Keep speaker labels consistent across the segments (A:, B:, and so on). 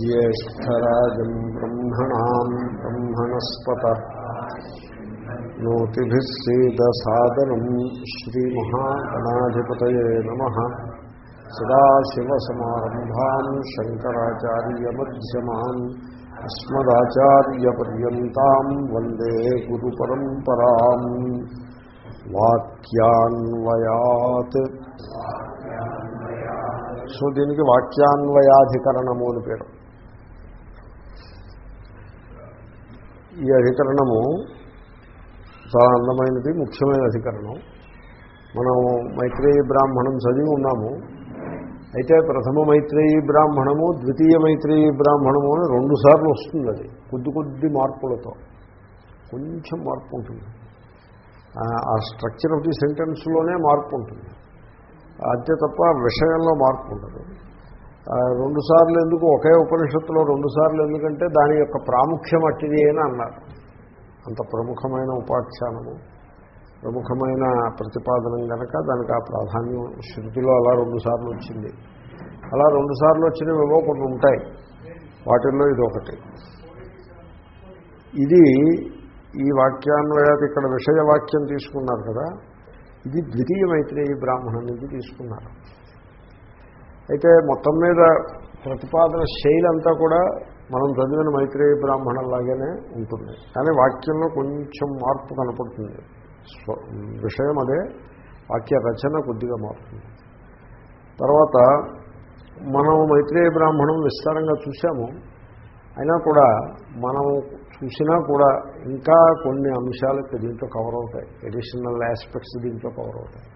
A: ज्येष्ठराजम् ब्रह्मणाम् ब्रह्मणस्पत नोतिभिः सेदसादनम् श्रीमहागणाधिपतये नमः सदाशिवसमारम्भान् शङ्कराचार्यमध्यमान् अस्मदाचार्यपर्यन्ताम् वन्दे गुरुपरम्पराम् वाक्यान्वयात् సో దీనికి వాక్యాన్వయాధికరణము అని పేరు. ఈ అధికరణము చాలా అందమైనది ముఖ్యమైన అధికరణం. మనం మైత్రేయి బ్రాహ్మణం చదివి ఉన్నాము. అయితే ప్రథమ మైత్రేయీ బ్రాహ్మణము ద్వితీయ మైత్రేయీ బ్రాహ్మణము అని రెండుసార్లు వస్తుంది అది. కొద్ది కొద్ది మార్పులతో. కొంచెం మార్పు ఉంటుంది. ఆ స్ట్రక్చర్ ఆఫ్ ది సెంటెన్స్లోనే మార్పు ఉంటుంది. అంతే తప్ప విషయంలో మార్పు ఉండదు. రెండుసార్లు ఎందుకు ఒకే ఉపనిషత్తులో రెండుసార్లు ఎందుకంటే దాని యొక్క ప్రాముఖ్యం అట్టిది అని అన్నారు. అంత ప్రముఖమైన ఉపాఖ్యానము ప్రముఖమైన ప్రతిపాదనం కనుక దానికి ఆ ప్రాధాన్యం శృతిలో అలా రెండుసార్లు వచ్చింది. అలా రెండుసార్లు వచ్చినవేవో కొన్ని ఉంటాయి. వాటిల్లో ఇది ఒకటి. ఇది ఈ వాక్యాన్వయాది ఇక్కడ విషయ వాక్యం తీసుకున్నారు కదా ఇది ద్వితీయ మైత్రేయ బ్రాహ్మణం నుంచి తీసుకున్నారు. అయితే మొత్తం మీద ప్రతిపాదన శైలి అంతా కూడా మనం చదివిన మైత్రేయ బ్రాహ్మణంలాగానే ఉంటుంది. కానీ వాక్యంలో కొంచెం మార్పు కనపడుతుంది. విషయం అదే వాక్య రచన కొద్దిగా మారుతుంది. తర్వాత మనం మైత్రేయ బ్రాహ్మణం విస్తారంగా చూసాము అయినా కూడా మనం చూసినా కూడా ఇంకా కొన్ని అంశాలు దీంట్లో కవర్ అవుతాయి. ఎడిషనల్ ఆస్పెక్ట్స్ దీంట్లో కవర్ అవుతాయి.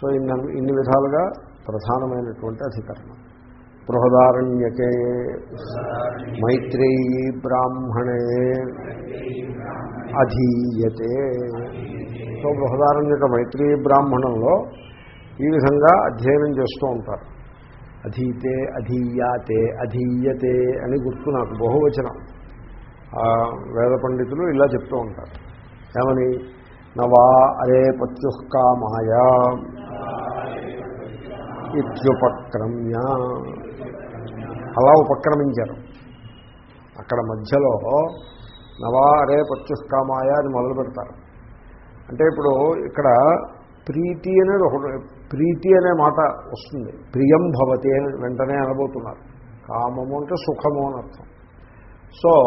A: సో ఇన్ని ఇన్ని విధాలుగా ప్రధానమైనటువంటి అధికరణం. బృహదారణ్యకే మైత్రేయీ బ్రాహ్మణే అధీయతే. సో బృహదారణ్యక మైత్రేయీ బ్రాహ్మణంలో ఈ విధంగా అధ్యయనం చేస్తూ ఉంటారు. అధీతే అధీయాతే అధీయతే అని గుర్తు నాకు బహువచనం. వేద పండితులు ఇలా చెప్తూ ఉంటారు. ఏమని? నవా అరే పత్యుఃకామాయా ఇత్యుపక్రమ్య. అలా ఉపక్రమించారు. అక్కడ మధ్యలో నవా అరే పత్యుఃకామాయ అని మొదలు పెడతారు. అంటే ఇప్పుడు ఇక్కడ ప్రీతి అనేది ఒకటి ప్రీతి అనే మాట వస్తుంది. ప్రియం భవతి అని వెంటనే అనబోతున్నారు. కామము అంటే సుఖము అని అర్థం. సో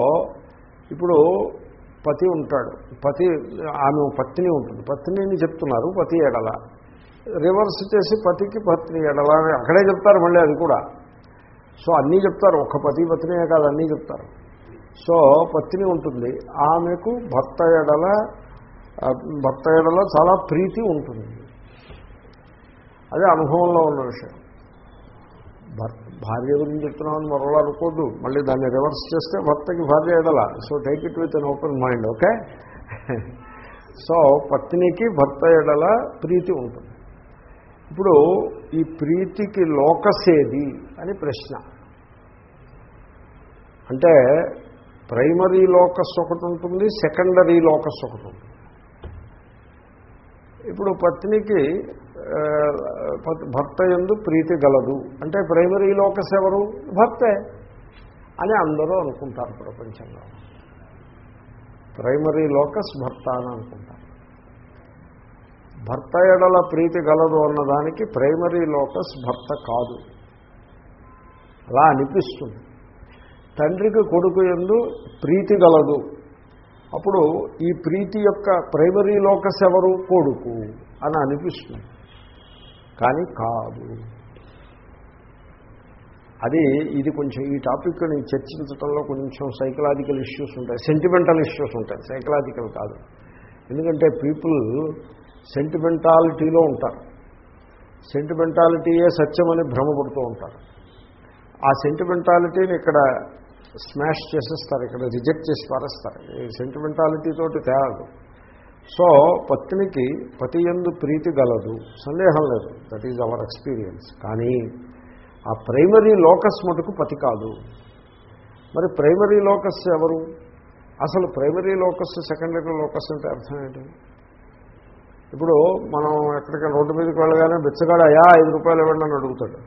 A: ఇప్పుడు పతి ఉంటాడు. పతి ఆమె పత్ని ఉంటుంది. పత్నిని చెప్తున్నారు పతి ఎడల. రివర్స్ చేసి పతికి పత్ని ఎడల అక్కడే చెప్తారు మళ్ళీ అది కూడా. సో అన్నీ చెప్తారు. ఒక పతి పత్నియే కాదు అన్నీ చెప్తారు. సో పత్ని ఉంటుంది. ఆమెకు భర్త ఎడల భర్త ఎడల చాలా ప్రీతి ఉంటుంది. అదే అనుభవంలో ఉన్న విషయం. భార్య గురించి చెప్తున్నామని మరోలా అనుకోద్దు. మళ్ళీ దాన్ని రివర్స్ చేస్తే భర్తకి భార్య ఎడల so take it with an open mind okay so పత్నికి భర్త ఎడల ప్రీతి ఉంటుంది. ఇప్పుడు ఈ ప్రీతికి లోకసేది అని ప్రశ్న. అంటే ప్రైమరీ లోకస్ ఒకటి ఉంటుంది సెకండరీ లోకస్ ఒకటి ఉంటుంది. ఇప్పుడు పత్నికి భర్త ఎందు ప్రీతి గలదు. అంటే ప్రైమరీ లోకస్ ఎవరు? భర్తే అని అందరూ అనుకుంటారు ప్రపంచంలో. ప్రైమరీ లోకస్ భర్త అని అనుకుంటారు. భర్త ఎడల ప్రీతి గలదు అన్నదానికి ప్రైమరీ లోకస్ భర్త కాదు. అలా అనిపిస్తుంది. తండ్రికి కొడుకు ఎందు ప్రీతి గలదు. అప్పుడు ఈ ప్రీతి యొక్క ప్రైమరీ లోకస్ ఎవరు? కొడుకు అని అనిపిస్తుంది. కానీ కాదు. అది ఇది కొంచెం ఈ టాపిక్ని చర్చించడంలో కొంచెం సైకలాజికల్ ఇష్యూస్ ఉంటాయి. సెంటిమెంటల్ ఇష్యూస్ ఉంటాయి. సైకలాజికల్ కాదు. ఎందుకంటే పీపుల్ సెంటిమెంటాలిటీలో ఉంటారు. సెంటిమెంటాలిటీయే సత్యమని భ్రమపడుతూ ఉంటారు. ఆ సెంటిమెంటాలిటీని ఇక్కడ స్మాష్ చేసేస్తారు. ఇక్కడ రిజెక్ట్ చేసి పారేస్తారు. ఈ సెంటిమెంటాలిటీతోటి తేడా సో పత్నికి పతి ఎందు ప్రీతి గలదు. సందేహం లేదు. దట్ ఈజ్ అవర్ ఎక్స్పీరియన్స్ కానీ ఆ ప్రైమరీ లోకస్ మటుకు పతి కాదు. మరి ప్రైమరీ లోకస్ ఎవరు? అసలు ప్రైమరీ లోకస్ సెకండరీ లోకస్ అంటే అర్థం ఏంటి? ఇప్పుడు మనం ఎక్కడికైనా రోడ్డు మీదకి వెళ్ళగానే బిచ్చగాడు అయా ఐదు రూపాయలు ఇవ్వండి అని అడుగుతాడు.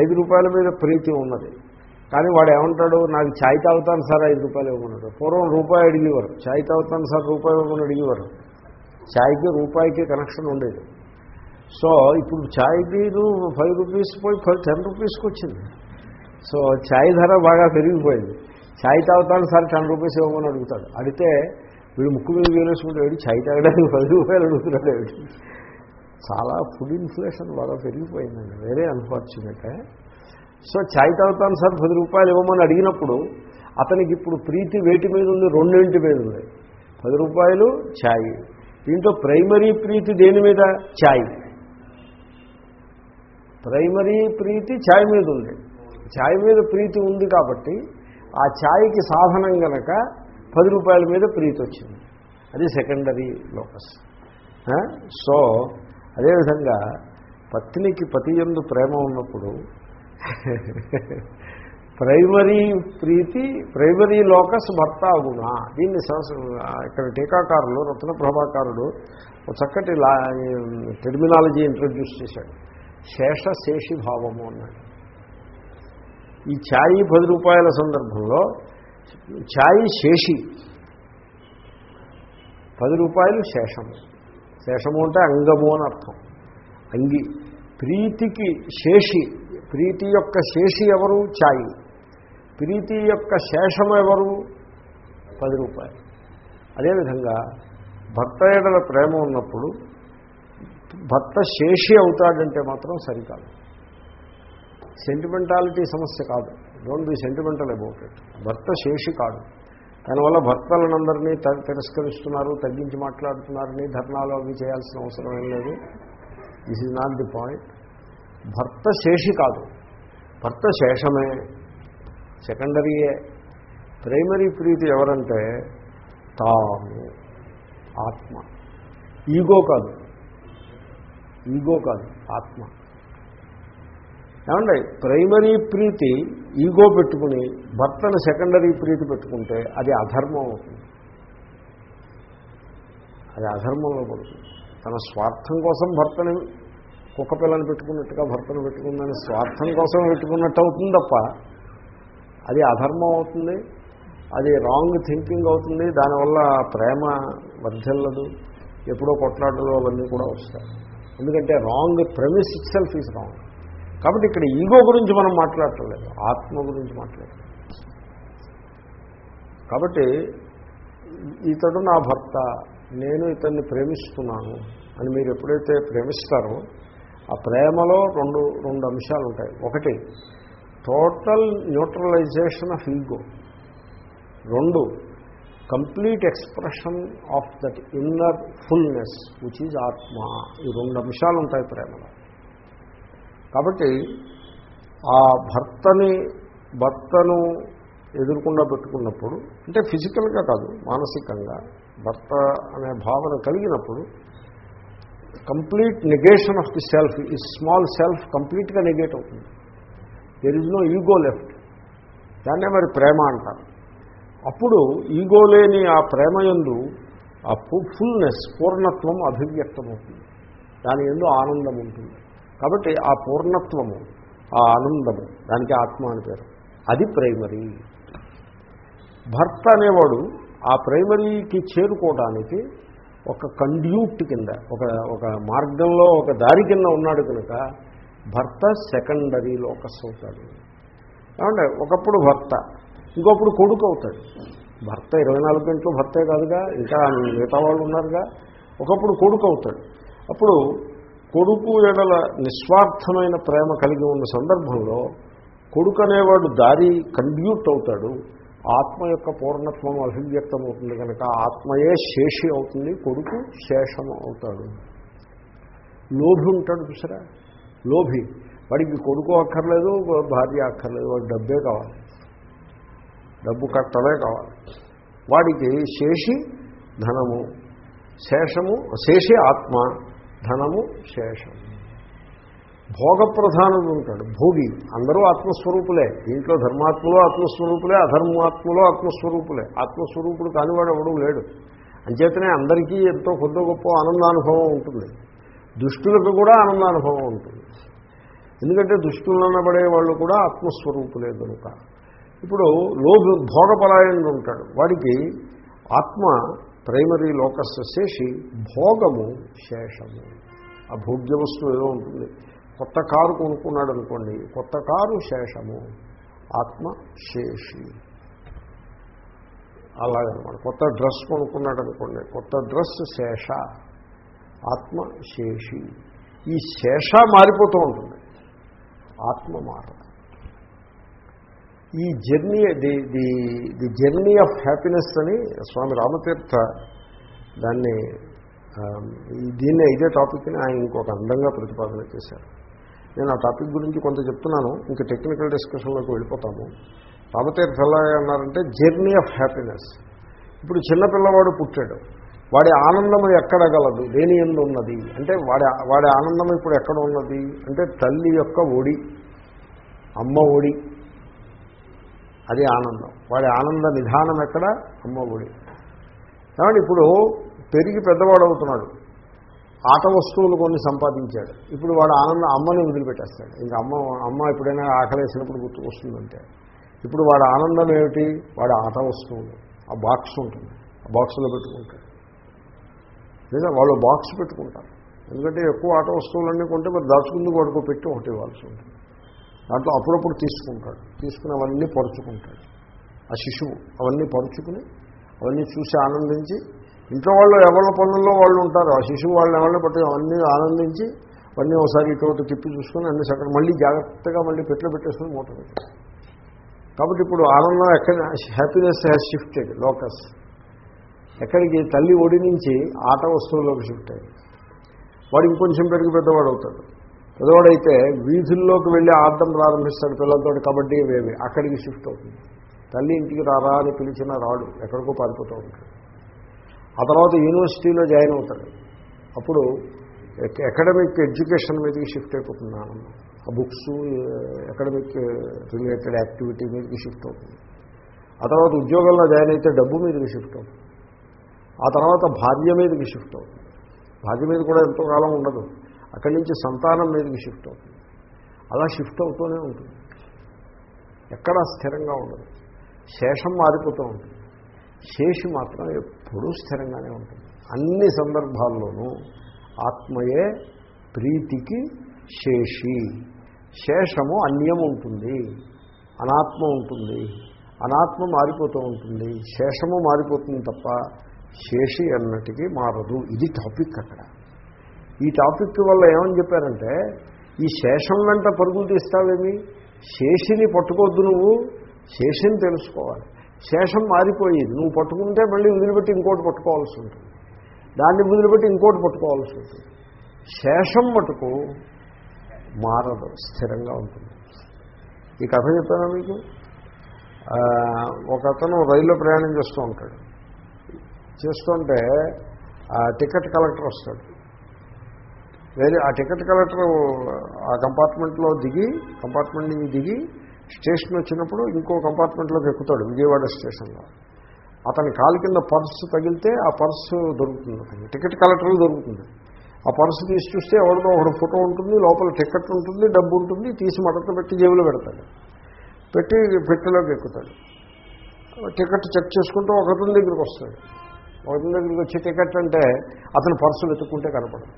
A: ఐదు రూపాయల మీద ప్రీతి ఉన్నది. కానీ వాడు ఏమంటాడు నాకు ఛాయ్ తాగుతాను సార్ ఐదు రూపాయలు ఇవ్వమన్నాడు. పూర్వం రూపాయి అడిగేవారు. ఛాయ్ తాగుతాను సార్ రూపాయి ఇవ్వమని అడిగేవారు. ఛాయ్కి రూపాయికి కనెక్షన్ ఉండేది. సో ఇప్పుడు ఛాయ్కి ఫైవ్ రూపీస్ పోయి ఫైవ్ టెన్ రూపీస్కి వచ్చింది. సో ఛాయ్ ధర బాగా పెరిగిపోయింది. ఛాయ్ తాగుతాను సార్ టెన్ రూపీస్ ఇవ్వమని అడుగుతాడు. అడిగితే వీడు ముక్కు మీద వేలేసుకుంటే ఏడు ఛాయ్ తాగడానికి పది రూపాయలు అడుగుతున్నాడు చాలా ఫుడ్ ఇన్ఫ్లేషన్ బాగా పెరిగిపోయిందండి. వెరీ అన్ఫార్చునేట్ సో ఛాయ్ తాగుతాను సార్ పది రూపాయలు ఇవ్వమని అడిగినప్పుడు అతనికి ఇప్పుడు ప్రీతి వేటి మీద ఉంది రెండింటి మీద ఉంది? పది రూపాయలు ఛాయ్ దీంట్లో ప్రైమరీ ప్రీతి దేని మీద? ఛాయ్ ప్రైమరీ ప్రీతి ఛాయ్ మీద ఉంది. ఛాయ్ మీద ప్రీతి ఉంది కాబట్టి ఆ ఛాయ్కి సాధనం గనక పది రూపాయల మీద ప్రీతి వచ్చింది. అది సెకండరీ లోకస్. సో అదేవిధంగా పత్నికి పతి ఎందు ప్రేమ ఉన్నప్పుడు ప్రైమరీ ప్రీతి ప్రైమరీ లోకస్ భర్త అగుణ. దీన్ని ఇక్కడ టీకాకారులు రత్న ప్రభాకారుడు ఒక చక్కటి లా టెర్మినాలజీ ఇంట్రడ్యూస్ చేశాడు. శేష శేషి భావము అన్నాడు. ఈ ఛాయి పది రూపాయల సందర్భంలో ఛాయి శేషి పది రూపాయలు శేషము. శేషము అంటే అంగము అని అర్థం. అంగి ప్రీతికి శేషి ప్రీతి యొక్క శేషి ఎవరు? ఛాయి. ప్రీతి యొక్క శేషం ఎవరు? పది రూపాయలు. అదేవిధంగా భర్త ఏడల ప్రేమ ఉన్నప్పుడు భర్త శేషి అవుతాడంటే మాత్రం సరికాదు. సెంటిమెంటాలిటీ సమస్య కాదు. Don't be sentimental about it భర్త శేషి కాదు. దానివల్ల భర్తలనందరినీ తిరస్కరిస్తున్నారు తగ్గించి మాట్లాడుతున్నారని ధర్నాలు అవి చేయాల్సిన అవసరం ఏం లేదు. This is not the point భర్త శేషి కాదు. భర్త శేషమే. సెకండరీయే. ప్రైమరీ ప్రీతి ఎవరంటే తాము ఆత్మ. ఈగో కాదు. ఈగో కాదు ఆత్మ. ఏమండి? ప్రైమరీ ప్రీతి ఈగో పెట్టుకుని భర్తను సెకండరీ ప్రీతి పెట్టుకుంటే అది అధర్మం అవుతుంది. అది అధర్మంలో పడుతుంది. తన స్వార్థం కోసం భర్తని కుక్క పిల్లని పెట్టుకున్నట్టుగా భర్తను పెట్టుకుందని స్వార్థం కోసం పెట్టుకున్నట్టు అవుతుంది తప్ప అది అధర్మం అవుతుంది అది రాంగ్ థింకింగ్ అవుతుంది దానివల్ల ప్రేమ వర్ధిల్లదు ఎప్పుడో కొట్లాటలు అవన్నీ కూడా వస్తాయి. ఎందుకంటే wrong premise itself is wrong కాబట్టి ఇక్కడ ఈగో గురించి మనం మాట్లాడటలేదు ఆత్మ గురించి మాట్లాడలేదు కాబట్టి ఇతడు నా భర్త నేను ఇతన్ని ప్రేమిస్తున్నాను అని మీరు ఎప్పుడైతే ప్రేమిస్తారో ఆ ప్రేమలో రెండు రెండు అంశాలు ఉంటాయి. ఒకటి టోటల్ న్యూట్రలైజేషన్ ఆఫ్ ఈగో రెండు complete expression of that inner fullness which is atma. ఈ రెండు అంశాలు ఉంటాయి ప్రేమలో. కాబట్టి ఆ భర్తని భర్తను ఎదుర్కొండా పెట్టుకున్నప్పుడు అంటే ఫిజికల్గా కాదు మానసికంగా భర్త అనే భావన కలిగినప్పుడు complete negation of the self ఈ స్మాల్ సెల్ఫ్ కంప్లీట్గా నెగేట్ అవుతుంది. There is no ego left దాన్నే మరి ప్రేమ అంటారు. అప్పుడు ఈగో లేని ఆ ప్రేమ ఎందు ఆ ఫుల్నెస్ పూర్ణత్వం అభివ్యక్తమవుతుంది. దాని ఎందు ఆనందం ఉంటుంది. కాబట్టి ఆ పూర్ణత్వము ఆ ఆనందము దానికి ఆత్మ అని పేరు. అది ప్రైమరీ భర్త అనేవాడు ఆ ప్రైమరీకి చేరుకోవడానికి ఒక కండ్యూట్ కింద ఒక ఒక మార్గంలో ఒక దారి కింద ఉన్నాడు కనుక భర్త సెకండరీ లోకస్ అవుతాడు. ఏమంటే ఒకప్పుడు భర్త ఇంకొప్పుడు కొడుకు అవుతాడు. భర్త ఇరవై నాలుగు గంటలు భర్తే కాదుగా ఇంకా మిగతా వాళ్ళు ఉన్నారుగా ఒకప్పుడు కొడుకు అవుతాడు. అప్పుడు కొడుకు ఎడల నిస్వార్థమైన ప్రేమ కలిగి ఉన్న సందర్భంలో కొడుకు అనేవాడు దారి కండ్యూట్ అవుతాడు. ఆత్మ యొక్క పూర్ణత్వం అభివ్యక్తం అవుతుంది కనుక ఆత్మయే శేషి అవుతుంది కొడుకు శేషం అవుతాడు. లోభి ఉంటాడు చూసారా? లోభి. వాడికి కొడుకు అక్కర్లేదు భార్య అక్కర్లేదు వాడు డబ్బే కావాలి. డబ్బు కట్టలే కావాలి. వాడికి శేషి ధనము శేషము శేషి ఆత్మ ధనము శేషము. భోగప్రధానుడు ఉంటాడు భోగి. అందరూ ఆత్మస్వరూపులే. దీంట్లో ధర్మాత్మలో ఆత్మస్వరూపులే అధర్మాత్మలో ఆత్మస్వరూపులే. ఆత్మస్వరూపుడు కానివాడు ఎవడూ లేడు. అంచేతనే అందరికీ ఎంతో కొద్ది గొప్ప ఆనందానుభవం ఉంటుంది. దుష్టులకు కూడా ఆనందానుభవం ఉంటుంది. ఎందుకంటే దుష్టులనబడే వాళ్ళు కూడా ఆత్మస్వరూపులే కనుక. ఇప్పుడు లోభు భోగపరాయణుడు ఉంటాడు వాడికి ఆత్మ ప్రైమరీ లోకస్ శేషి భోగము శేషము. ఆ భోగ్య వస్తువు ఏదో ఉంటుంది. కొత్త కారు కొనుక్కున్నాడు అనుకోండి కొత్త కారు శేషము ఆత్మ శేషి అలాగనమాట. కొత్త డ్రెస్ కొనుక్కున్నాడు అనుకోండి కొత్త డ్రెస్ శేష ఆత్మ శేషి ఈ శేష మారిపోతూ ఉంటుంది. ఆత్మ మారదు. ఈ journey the the the journey of happiness అని స్వామి రామతీర్థ దాన్ని దీన్ని ఇదే టాపిక్ని ఆయన ఇంకొక అందంగా ప్రతిపాదన చేశారు. నేను ఆ టాపిక్ గురించి కొంత చెప్తున్నాను. ఇంకా టెక్నికల్ డిస్కషన్లోకి వెళ్ళిపోతాము. రామతీర్థ ఎలా అన్నారంటే జర్నీ ఆఫ్ హ్యాపీనెస్. ఇప్పుడు చిన్నపిల్లవాడు పుట్టాడు. వాడి ఆనందం ఎక్కడ గలదు? దేని ఎందు ఉన్నది? అంటే వాడి వాడి ఆనందం ఇప్పుడు ఎక్కడ ఉన్నది? అంటే తల్లి యొక్క ఒడి అమ్మ ఒడి. అది ఆనందం. వాడి ఆనంద నిధానం ఎక్కడ? అమ్మ ఒడి. కాబట్టి ఇప్పుడు పెరిగి పెద్దవాడు అవుతున్నాడు. ఆట వస్తువులు కొన్ని సంపాదించాడు. ఇప్పుడు వాడు ఆనంద అమ్మని వదిలిపెట్టేస్తాడు. ఇంకా అమ్మ అమ్మ ఎప్పుడైనా ఆకలేసినప్పుడు గుర్తుకొస్తుందంటే ఇప్పుడు వాడి ఆనందం ఏమిటి? వాడి ఆట వస్తువులు ఆ బాక్స్ ఉంటుంది. ఆ బాక్స్లో పెట్టుకుంటాడు. లేదా వాళ్ళు బాక్స్ పెట్టుకుంటారు. ఎందుకంటే ఎక్కువ ఆట వస్తువులన్నీ కొంటే మరి దాచుకుంది వాడుకో పెట్టి ఒకటి ఇవ్వాల్సి ఉంటుంది. దాంట్లో అప్పుడప్పుడు తీసుకుంటాడు. తీసుకుని అవన్నీ పరుచుకుంటాడు. ఆ శిశువు అవన్నీ పరుచుకుని అవన్నీ చూసి ఆనందించి ఇంట్లో వాళ్ళు ఎవరి పనుల్లో వాళ్ళు ఉంటారు. ఆ శిశువు వాళ్ళని ఎవరిని పట్టి అవన్నీ ఆనందించి అవన్నీ ఒకసారి ఇటువంటి తిప్పి చూసుకుని అన్ని సక్కడ మళ్ళీ జాగ్రత్తగా మళ్ళీ పెట్లో పెట్టేసుకుని మూట కాబట్టి ఇప్పుడు ఆనందం ఎక్కడ హ్యాపీనెస్ హ్యాస్ షిఫ్టెడ్ లోకస్ ఎక్కడికి తల్లి ఒడి నుంచి ఆట వస్తువుల్లోకి షిఫ్ట్ అయ్యింది. వాడు ఇంకొంచెం పెరిగి పెద్దవాడు అవుతాడు. పెద్దవాడైతే వీధుల్లోకి వెళ్ళి ఆడటం ప్రారంభిస్తాడు పిల్లలతో కబడ్డీ వేవి అక్కడికి షిఫ్ట్ అవుతుంది. తల్లి ఇంటికి రారా అని పిలిచినా రాడు. ఎక్కడికో పారిపోతూ ఉంటాడు. ఆ తర్వాత యూనివర్సిటీలో జాయిన్ అవుతాడు. అప్పుడు అకాడమిక్ ఎడ్యుకేషన్ మీదకి షిఫ్ట్ అయిపోతున్నాను ఆ బుక్స్ అకాడమిక్ రిలేటెడ్ యాక్టివిటీ మీదకి షిఫ్ట్ అవుతుంది. ఆ తర్వాత ఉద్యోగంలో జాయిన్ అయితే డబ్బు మీదకి షిఫ్ట్ అవుతుంది. ఆ తర్వాత భార్య మీదకి షిఫ్ట్ అవుతుంది. భార్య మీద కూడా ఎంతో కాలం ఉండదు. అక్కడి నుంచి సంతానం మీదకి షిఫ్ట్ అవుతుంది. అలా షిఫ్ట్ అవుతూనే ఉంటుంది. ఎక్కడా స్థిరంగా ఉండదు. శేషం మారిపోతూ ఉంటుంది. శేషి మాత్రం ఎప్పుడూ స్థిరంగానే ఉంటుంది. అన్ని సందర్భాల్లోనూ ఆత్మయే ప్రీతికి శేషి. శేషము అన్యం ఉంటుంది. అనాత్మ ఉంటుంది. అనాత్మ మారిపోతూ ఉంటుంది. శేషము మారిపోతుంది తప్ప శేషి అన్నటికీ మారదు. ఇది టాపిక్ అక్కడ. ఈ టాపిక్ వల్ల ఏమని చెప్పారంటే ఈ శేషం వెంట పరుగులు తీస్తావేమి? శేషిని పట్టుకోవద్దు నువ్వు. శేషిని తెలుసుకోవాలి. శేషం మారిపోయేది. నువ్వు పట్టుకుంటే మళ్ళీ వదిలిపెట్టి ఇంకోటి పట్టుకోవాల్సి ఉంటుంది. దాన్ని వదిలిపెట్టి ఇంకోటి పట్టుకోవాల్సి ఉంటుంది. శేషం మటుకు మారదు స్థిరంగా ఉంటుంది. ఈ కథ చెప్పానా మీకు? ఒక అతను రైల్లో ప్రయాణం చేస్తూ ఉంటాడు. చేస్తుంటే ఆ టికెట్ కలెక్టర్ వస్తాడు. వేరే ఆ టికెట్ కలెక్టర్ ఆ కంపార్ట్మెంట్లో దిగి కంపార్ట్మెంట్ నుంచి దిగి స్టేషన్ వచ్చినప్పుడు ఇంకో కంపార్ట్మెంట్లోకి ఎక్కుతాడు విజయవాడ స్టేషన్లో. అతని కాలు కింద పర్సు తగిలితే ఆ పర్సు దొరుకుతుంది. టికెట్ కలెక్టర్ దొరుకుతుంది. ఆ పర్సు తీసి చూస్తే ఎవరిదో ఒకడు ఫోటో ఉంటుంది లోపల టికెట్ ఉంటుంది డబ్బు ఉంటుంది తీసి మడత పెట్టి జేబులో పెడతాడు. పెట్టి పెట్టెలోకి ఎక్కుతాడు. టికెట్ చెక్ చేసుకుంటూ ఒకరిని దగ్గరికి వస్తాడు. ఒకరిని దగ్గరికి వచ్చి టికెట్ అంటే అతను పర్సు వెతుక్కుంటే కనపడదు.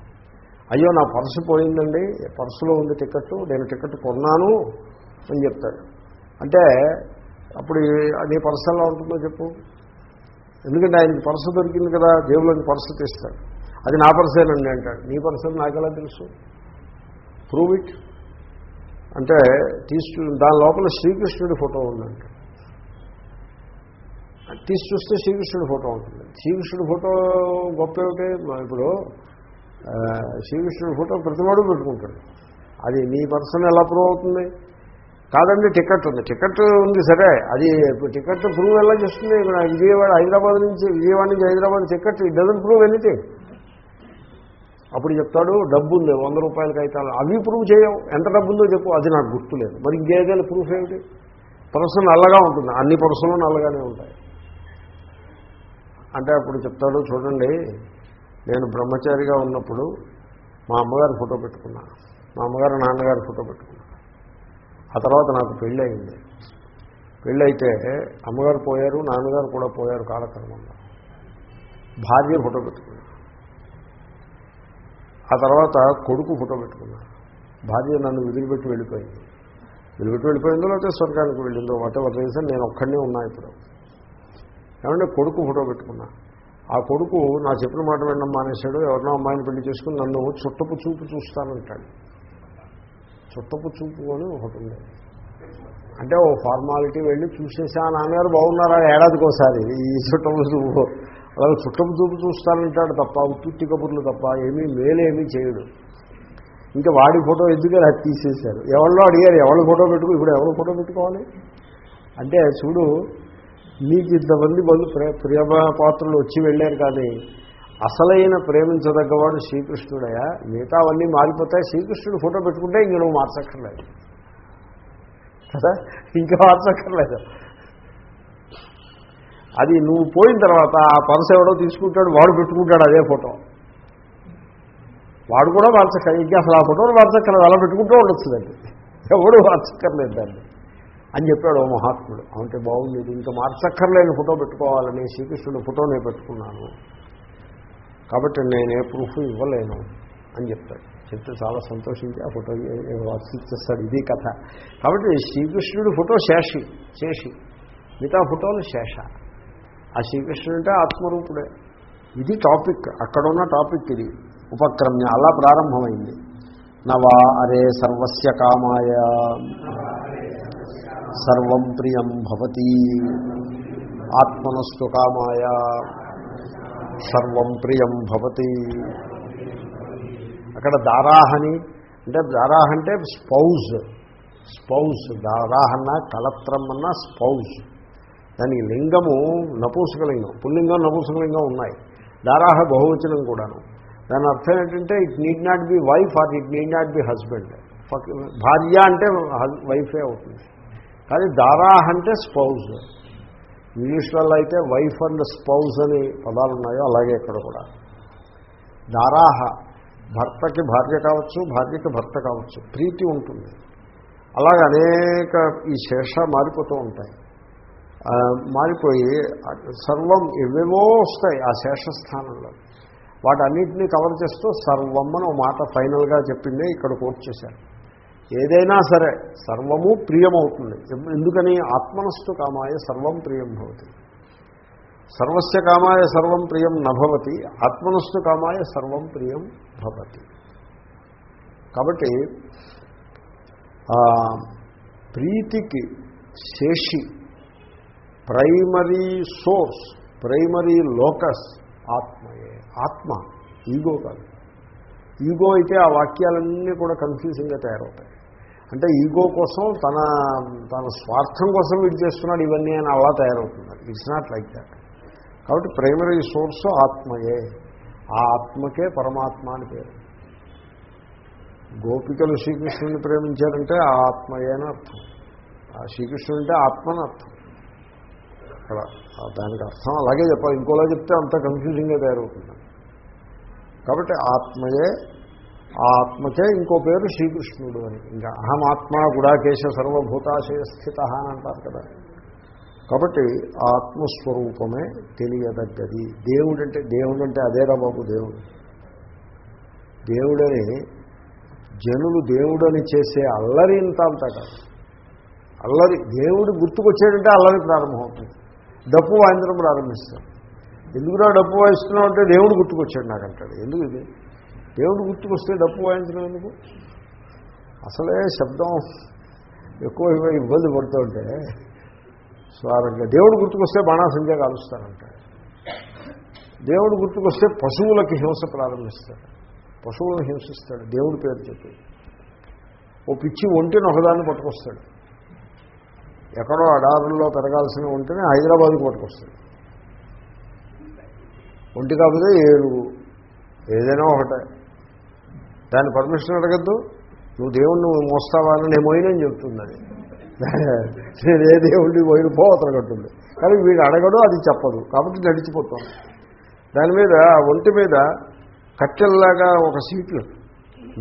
A: అయ్యో నా పర్సు పోయిందండి పర్సులో ఉంది టికెట్ నేను టికెట్ కొన్నాను అని చెప్తాడు. అంటే అప్పుడు నీ పర్స్ ఎలా ఉంటుందో చెప్పు. ఎందుకంటే ఆయనకి పర్సు దొరికింది కదా దేవుళ్ళని పర్సు తీస్తాడు. అది నా పర్సేనండి అంటాడు. నీ పర్సన్ నాకెలా తెలుసు? ప్రూవ్ ఇట్ అంటే తీసు దాని లోపల శ్రీకృష్ణుడి ఫోటో ఉందంట. తీసి చూస్తే శ్రీకృష్ణుడి ఫోటో ఉంటుంది. శ్రీకృష్ణుడి ఫోటో గొప్ప ఏమిటి? ఇప్పుడు శ్రీకృష్ణుడి ఫోటో ప్రతివాడు పెట్టుకుంటాడు. అది నీ పర్సన్ ఎలా ప్రూవ్ అవుతుంది? కాదండి టికెట్ ఉంది. టికెట్ ఉంది సరే. అది టికెట్ ప్రూవ్ ఎలా చేస్తుంది? ఇక్కడ విజయవాడ హైదరాబాద్ నుంచి విజయవాడ నుంచి Hyderabad ticket it doesn't prove anything అప్పుడు చెప్తాడు డబ్బు ఉంది వంద రూపాయలకి అయితే అవి ప్రూవ్ చేయవు. ఎంత డబ్బు ఉందో చెప్పు. అది నాకు గుర్తులేదు మరి ఇంకేదైనా ప్రూఫ్ ఏమిటి పర్సన్ నల్లగా ఉంటుంది. అన్ని పర్సన్లు నల్లగానే ఉంటాయి. అంటే అప్పుడు చెప్తాడు చూడండి నేను బ్రహ్మచారిగా ఉన్నప్పుడు మా అమ్మగారి ఫోటో పెట్టుకున్నా. మా అమ్మగారు నాన్నగారు ఫోటో పెట్టుకున్నాను ఆ తర్వాత నాకు పెళ్ళి అయింది పెళ్ళి అయితే అమ్మగారు పోయారు నాన్నగారు కూడా పోయారు కాలక్రమంలో. భార్య ఫోటో పెట్టుకున్నారు. ఆ తర్వాత కొడుకు ఫోటో పెట్టుకున్నారు. భార్య నన్ను వదిలిపెట్టి వెళ్ళిపోయింది. వదిలిపెట్టి వెళ్ళిపోయిందో లేకపోతే స్వర్గానికి వెళ్ళిందో వాట్ ఎవర్ రీజన్ నేను ఒక్కడనే ఉన్నా ఇప్పుడు. ఏమంటే కొడుకు ఫోటో పెట్టుకున్నా. ఆ కొడుకు నా చెప్పిన మాట వినడం మానేశాడు ఎవరినో అమ్మాయిని పెళ్ళి చేసుకుని నన్ను చుట్టపు చూపు చూస్తానంటాడు. చుట్టపు చూపు అని ఒకటి ఉంది. అంటే ఓ ఫార్మాలిటీ వెళ్ళి చూసేసా నాన్నగారు బాగున్నారా? ఏడాదికి ఒకసారి ఈ చుట్టపు చూపు. అలాగే చుట్టపు చూపు చూస్తానంటాడు తప్ప ఉత్తుత్తి కబుర్లు తప్ప ఏమీ మేలేమీ చేయడు. ఇంకా వాడి ఫోటో ఎందుకని అది తీసేశారు? ఎవరిలో అడిగారు ఎవరి ఫోటో పెట్టుకో ఇప్పుడు ఎవరి ఫోటో పెట్టుకోవాలి? అంటే చూడు నీకు ఇంతమంది బంధు ప్రే- ప్రియమ పాత్రలు వచ్చి వెళ్ళారు కానీ అసలైన ప్రేమించదగ్గవాడు శ్రీకృష్ణుడయా? మిగతా అవన్నీ మారిపోతాయి. శ్రీకృష్ణుడు ఫోటో పెట్టుకుంటే ఇంక నువ్వు మార్చక్కర్లేదు. కదా? ఇంకా మార్చక్కర్లేదు. అది నువ్వు పోయిన తర్వాత ఆ పర్స్ ఎవడో తీసుకుంటాడు వాడు పెట్టుకుంటాడు అదే ఫోటో. వాడు కూడా మార్చక్కర్ ఇంకా అసలు ఆ ఫోటోలు మార్చక్కర్లేదు. అలా పెట్టుకుంటూ ఉండొచ్చు దాన్ని. ఎవడు మార్చక్కర్లేదు దాన్ని. అని చెప్పాడు ఓ మహాత్ముడు. అంటే బాగుంది. ఇది ఇంకా మార్చక్కర్లేని ఫోటో పెట్టుకోవాలని శ్రీకృష్ణుడు ఫోటో నేను పెట్టుకున్నాను. కాబట్టి నేనే ప్రూఫ్ ఇవ్వలేను అని చెప్తాడు. చెప్తే చాలా సంతోషించి ఆ ఫోటో వాట్సిచ్చేస్తాడు ఇది కథ. కాబట్టి శ్రీకృష్ణుడి ఫోటో శేషి శేషి. మిగతా ఫోటోలు శేష. ఆ శ్రీకృష్ణుడు అంటే ఆత్మరూపుడే. ఇది టాపిక్ అక్కడ ఉన్న టాపిక్ ఇది. ఉపక్రమ్య అలా ప్రారంభమైంది. నవా అరే సర్వస్య కామాయ. సర్వం ప్రియం భవతి. ఆత్మనస్తు కామాయ. సర్వం ప్రియం భవతి. అక్కడ దారాహని అంటే దారాహ అంటే స్పౌజ్. స్పౌజ్ దారాహన్న కలత్రం అన్న స్పౌజ్. దానికి లింగము నపూసకలింగం పుల్లింగం నపూసకలింగం ఉన్నాయి. దారాహ బహువచనం కూడాను. దాని అర్థం ఏంటంటే it need not be wife or it need not be husband భార్య అంటే వైఫే అవుతుంది. కానీ దారాహ అంటే స్పౌజ్. ఇంగ్లీష్లలో అయితే వైఫ్ అండ్ స్పౌజ్ అని పదాలు ఉన్నాయో అలాగే ఇక్కడ కూడా. దారాహ భర్తకి భార్య కావచ్చు భార్యకి భర్త కావచ్చు ప్రీతి ఉంటుంది. అలాగే అనేక ఈ శేష మారిపోతూ ఉంటాయి. మారిపోయి సర్వం ఎవేవో వస్తాయి ఆ శేషస్థానంలో. వాటన్నిటినీ కవర్ చేస్తూ సర్వం అని ఒక మాట ఫైనల్గా చెప్పిందే ఇక్కడ కోట్ చేశారు. ఏదైనా సరే సర్వము ప్రియమవుతుంది. ఎందుకని? ఆత్మనస్సు కామాయ సర్వం ప్రియం భవతి. సర్వస్య కామాయ సర్వం ప్రియం నభవతి ఆత్మనస్సు కామాయ సర్వం ప్రియం భవతి. కాబట్టి ప్రీతికి శేషి ప్రైమరీ సోర్స్ ప్రైమరీ లోకస్ ఆత్మయే. ఆత్మ ఈగో కాదు. ఈగో అయితే ఆ వాక్యాలన్నీ కూడా కన్ఫ్యూజింగ్గా తయారవుతాయి. అంటే ఈగో కోసం తన తన స్వార్థం కోసం వీడు చేస్తున్నాడు ఇవన్నీ అని అలా తయారవుతుంది ఇట్స్ నాట్ లైక్ దాట్ కాబట్టి ప్రైమరీ సోర్స్ ఆత్మయే. ఆ ఆత్మకే పరమాత్మ అని పేరు. గోపికలు శ్రీకృష్ణుని ప్రేమించారంటే ఆ ఆత్మయే అని అర్థం. ఆ శ్రీకృష్ణుడు అంటే ఆత్మని అర్థం. అక్కడ దానికి అర్థం అలాగే చెప్పాలి. ఇంకోలా చెప్తే అంత కన్ఫ్యూజింగ్గా తయారవుతుంది. కాబట్టి ఆత్మయే ఆత్మకే ఇంకో పేరు శ్రీకృష్ణుడు అని. ఇంకా అహమాత్మ గుడాకేశ సర్వభూతాశయ స్థిత అని అంటారు కదా. కాబట్టి ఆత్మస్వరూపమే తెలియదగ్గది. దేవుడంటే దేవుడంటే అదేరా బాబు దేవుడు. దేవుడని జనులు దేవుడని చేసే అల్లరి ఇంత అంతా కాదు. అల్లరి దేవుడు గుర్తుకొచ్చాడంటే అల్లరి ప్రారంభమవుతుంది డప్పు వాయించడం ప్రారంభిస్తాం. ఎందుకురా డప్పు వాయిస్తున్నావు అంటే దేవుడు గుర్తుకొచ్చాడు నాకంటాడు. ఎందుకు ఇది? దేవుడు గుర్తుకొస్తే డప్పు వాయించడం ఎందుకు? అసలే శబ్దం ఎక్కువ ఇబ్బంది పడుతుంటే స్వారంగా దేవుడు గుర్తుకొస్తే బాణాసంఖ్య కాలుస్తారంటాడు దేవుడు గుర్తుకొస్తే పశువులకి హింస ప్రారంభిస్తాడు. పశువులను హింసిస్తాడు. దేవుడి పేరు చెప్పి. ఓ పిచ్చి ఒంటిని ఒకదాన్ని పట్టుకొస్తాడు. ఎక్కడో అడారుల్లో పెరగాల్సిన ఒంటిని హైదరాబాద్కి పట్టుకొస్తాడు. ఒంటి కాకపోతే ఏడు ఏదైనా ఒకటే. దాని పర్మిషన్ అడగద్దు. నువ్వు దేవుణ్ణి మోస్తావా అని నేను మోయినని చెప్తుంది అది నేను ఏ దేవుడిని పోయిన పోతలు కానీ వీడు అడగడు అది చెప్పదు. కాబట్టి నడిచిపోతాం. దాని మీద ఒంటి మీద కట్టెల్లాగా ఒక సీట్లు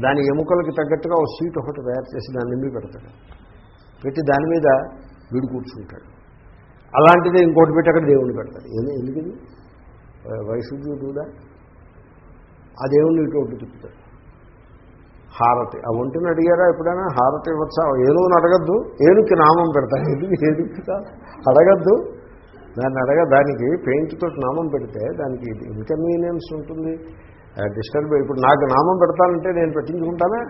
A: దాని ఎముకలకి తగ్గట్టుగా ఒక సీట్ ఒకటి తయారు చేసి దాన్ని నింపి పెడతాడు. పెట్టి దాని మీద వీడు కూర్చుంటాడు. అలాంటిదే ఇంకోటి పెట్టి అక్కడ దేవుణ్ణి పెడతాడు. ఏమి ఎందుకది? వైశుద్ధి కూడా ఆ దేవుణ్ణి ఇటు ఒకటి తిప్పుతాడు. హారతి. ఆ ఒంటిని అడిగారా ఎప్పుడైనా? హారతి ఇవ్వచ్చా? ఏనుగుని అడగద్దు. ఏనుకి నామం పెడతారు ఎందుకు ఏనుగు అడగద్దు. దాన్ని అడగ దానికి పెయింట్ తోటి నామం పెడితే దానికి ఇన్కన్వీనియన్స్ ఉంటుంది. డిస్టర్బ్ ఇప్పుడు నాకు నామం పెడతానంటే నేను పెట్టించుకుంటానా?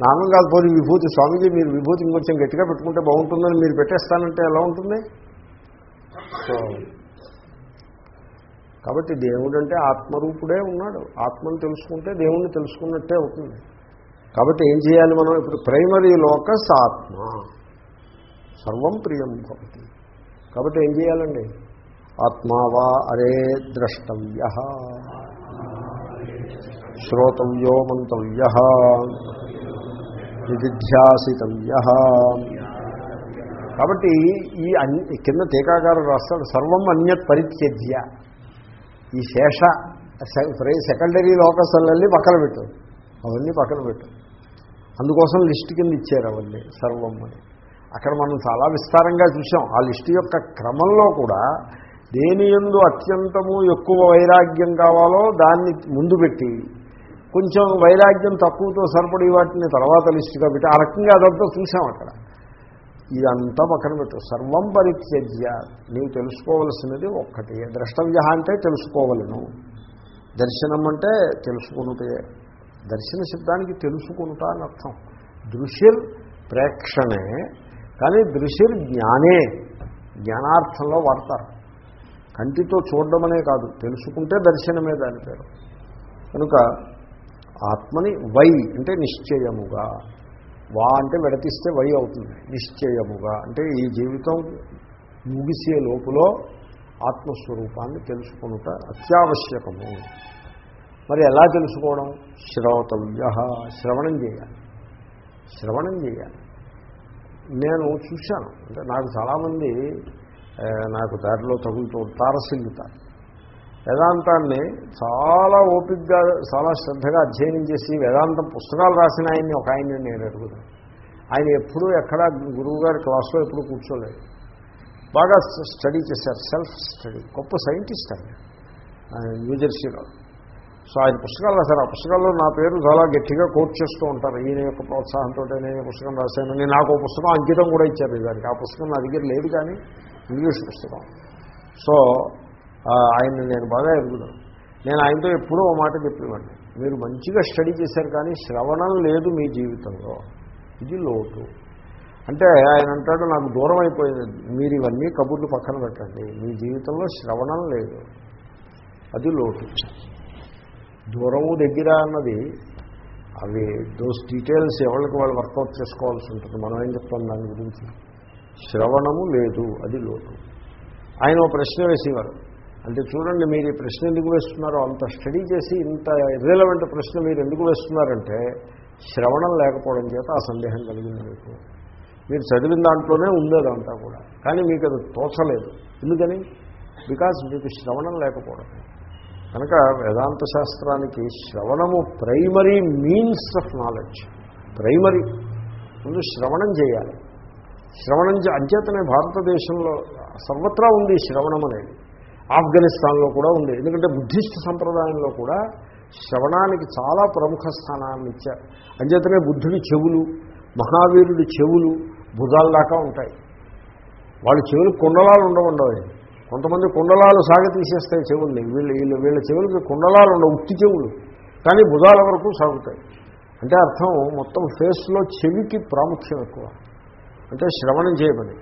A: నామం కాకపోతే విభూతి స్వామీజీ మీరు విభూతి ఇంకొంచెం గట్టిగా పెట్టుకుంటే బాగుంటుందని మీరు పెట్టేస్తానంటే ఎలా ఉంటుంది? సో కాబట్టి దేవుడు అంటే ఆత్మరూపుడే ఉన్నాడు. ఆత్మను తెలుసుకుంటే దేవుణ్ణి తెలుసుకున్నట్టే అవుతుంది. కాబట్టి ఏం చేయాలి మనం? ఇప్పుడు ప్రైమరీ లోకస్ ఆత్మ సర్వం ప్రియం భవతి. కాబట్టి ఏం చేయాలండి? ఆత్మావా అరే ద్రష్టవ్య. శ్రోతవ్యో మంతవ్య. నిధిధ్యాసితవ్య. కాబట్టి ఈ అన్ని కింద టీకాకారం రాస్తాడు సర్వం అన్యత్ పరిత్యజ్య. ఈ శేష సెకండరీ లోకసల్లల్ని పక్కన పెట్టు. అవన్నీ పక్కన పెట్టు. అందుకోసం లిస్ట్ కింద ఇచ్చారు అవన్నీ సర్వం అని. అక్కడ మనం చాలా విస్తారంగా చూసాం ఆ లిస్టు యొక్క క్రమంలో కూడా దేని ఎందు అత్యంతము ఎక్కువ వైరాగ్యం కావాలో దాన్ని ముందు పెట్టి కొంచెం వైరాగ్యం తక్కువతో సరిపడి వాటిని తర్వాత లిస్టుగా పెట్టి ఆ రకంగా అదంతా చూసాం అక్కడ. ఇదంతా పక్కన పెట్టు. సర్వం పరిత్యజ్య. నీవు తెలుసుకోవలసినది ఒక్కటి. ద్రష్టవ్య అంటే తెలుసుకోవలను. దర్శనం అంటే తెలుసుకునుటే. దర్శన శబ్దానికి తెలుసుకుంటా అని అర్థం. దృశ్యర్ ప్రేక్షణే కానీ దృశ్యర్ జ్ఞానే. జ్ఞానార్థంలో వాడతారు. కంటితో చూడడమనే కాదు తెలుసుకుంటే దర్శనమే దాని పేరు. కనుక ఆత్మని వై అంటే నిశ్చయముగా. వా అంటే విడతీస్తే వై అవుతుంది. నిశ్చయముగా. అంటే ఈ జీవితం ముగిసే లోపులో ఆత్మస్వరూపాన్ని తెలుసుకునుట అత్యావశ్యకము. మరి ఎలా తెలుసుకోవడం? శ్రోతవ్య శ్రవణం చేయాలి. శ్రవణం చేయాలి. నేను చూశాను. అంటే నాకు చాలామంది నాకు దారిలో తగులుతూ తారసిల్లుతారు వేదాంతాన్ని చాలా ఓపిక్గా చాలా శ్రద్ధగా అధ్యయనం చేసి వేదాంతం పుస్తకాలు రాసిన ఆయన్ని ఒక ఆయన్ని నేను అడుగుతాను. ఆయన ఎప్పుడూ ఎక్కడ గురువు గారి క్లాస్లో ఎప్పుడు కూర్చోలేదు. బాగా స్టడీ చేశారు సెల్ఫ్ స్టడీ గొప్ప సైంటిస్ట్ ఆయన న్యూజెర్సీలో సో ఆయన పుస్తకాలు రాశారు. ఆ పుస్తకాల్లో నా పేరు చాలా గట్టిగా కోట్ చేస్తూ ఉంటారు. ఈయన యొక్క ప్రోత్సాహంతో నేను పుస్తకం రాశానని నాకు ఒక పుస్తకం అంకితం కూడా ఇచ్చారు దానికి ఆ పుస్తకం నా దగ్గర లేదు కానీ ఇంగ్లీష్ పుస్తకం. సో ఆయన్ని నేను బాగా ఎదుగుతాను నేను ఆయనతో ఎప్పుడూ ఒక మాట చెప్పేవాడిని. మీరు మంచిగా స్టడీ చేశారు కానీ శ్రవణం లేదు మీ జీవితంలో. ఇది లోటు. అంటే ఆయన అంటాడు నాకు దూరం అయిపోయింది. మీరు ఇవన్నీ కబుర్లు పక్కన పెట్టండి. మీ జీవితంలో శ్రవణం లేదు. అది లోటు. దూరము దగ్గర అన్నది అవి దోస్ డీటెయిల్స్ ఎవరికి వాళ్ళు వర్కౌట్ చేసుకోవాల్సి ఉంటుంది. మనం ఏం చెప్తాం దాని గురించి? శ్రవణము లేదు. అది లోటు. ఆయన ఒక ప్రశ్న వేసేవారు. అంటే చూడండి మీరు ఈ ప్రశ్న ఎందుకు వేస్తున్నారో అంత స్టడీ చేసి ఇంత ఇర్రెలవెంట్ ప్రశ్న మీరు ఎందుకు వేస్తున్నారంటే శ్రవణం లేకపోవడం చేత ఆ సందేహం కలిగింది మీకు. మీరు చదివిన దాంట్లోనే ఉండేదంతా కూడా. కానీ మీకు అది తోచలేదు. ఎందుకని? బికాజ్ మీకు శ్రవణం లేకపోవడం. కనుక వేదాంత శాస్త్రానికి శ్రవణము primary means of knowledge primary ముందు శ్రవణం చేయాలి. శ్రవణం అంచేతనే భారతదేశంలో సర్వత్రా ఉంది శ్రవణం అనేది. ఆఫ్ఘనిస్తాన్లో కూడా ఉంది. ఎందుకంటే బుద్ధిస్ట్ సంప్రదాయంలో కూడా శ్రవణానికి చాలా ప్రముఖ స్థానాన్ని ఇచ్చారు. అంచేతనే బుద్ధుడి చెవులు మహావీరుడి చెవులు భుజాల దాకా ఉంటాయి. వాళ్ళ చెవులు కుండలాలు ఉండవుండవు. కొంతమంది కుండలాలు సాగ తీసేస్తాయి చెవుల్ని. వీళ్ళు వీళ్ళు వీళ్ళ చెవులకి కుండలాలు ఉండవు ఉత్తి చెవులు. కానీ భుజాల వరకు సాగుతాయి. అంటే అర్థం మొత్తం ఫేస్లో చెవికి ప్రాముఖ్యం ఎక్కువ. అంటే శ్రవణం చేయమని.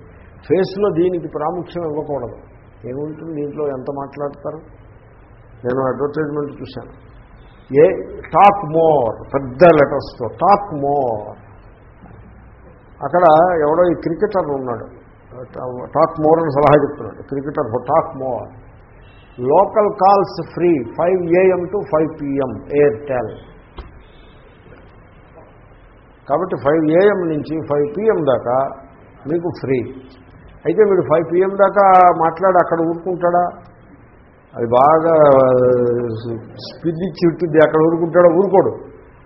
A: ఫేస్లో దీనికి ప్రాముఖ్యం ఇవ్వకూడదు. ఏముంటుంది దీంట్లో? ఎంత మాట్లాడతారు? నేను అడ్వర్టైజ్మెంట్ చూశాను. ఏ? టాక్ మోర్ పెద్ద లెటర్స్తో టాక్ మోర్ అక్కడ ఎవడో ఈ క్రికెటర్ ఉన్నాడు. టాక్ మోర్ అని సలహా చెప్తున్నాడు. Cricketer talk more local calls free five AM to five PM Airtel కాబట్టి ఫైవ్ ఏఎం నుంచి ఫైవ్ పిఎం దాకా మీకు ఫ్రీ అయితే వీడు ఫైవ్ పిఎం దాకా మాట్లాడి అక్కడ ఊరుకుంటాడా? అది బాగా స్పిద్దిచ్చి ఉంటుంది అక్కడ ఊరుకుంటాడా? ఊరుకోడు.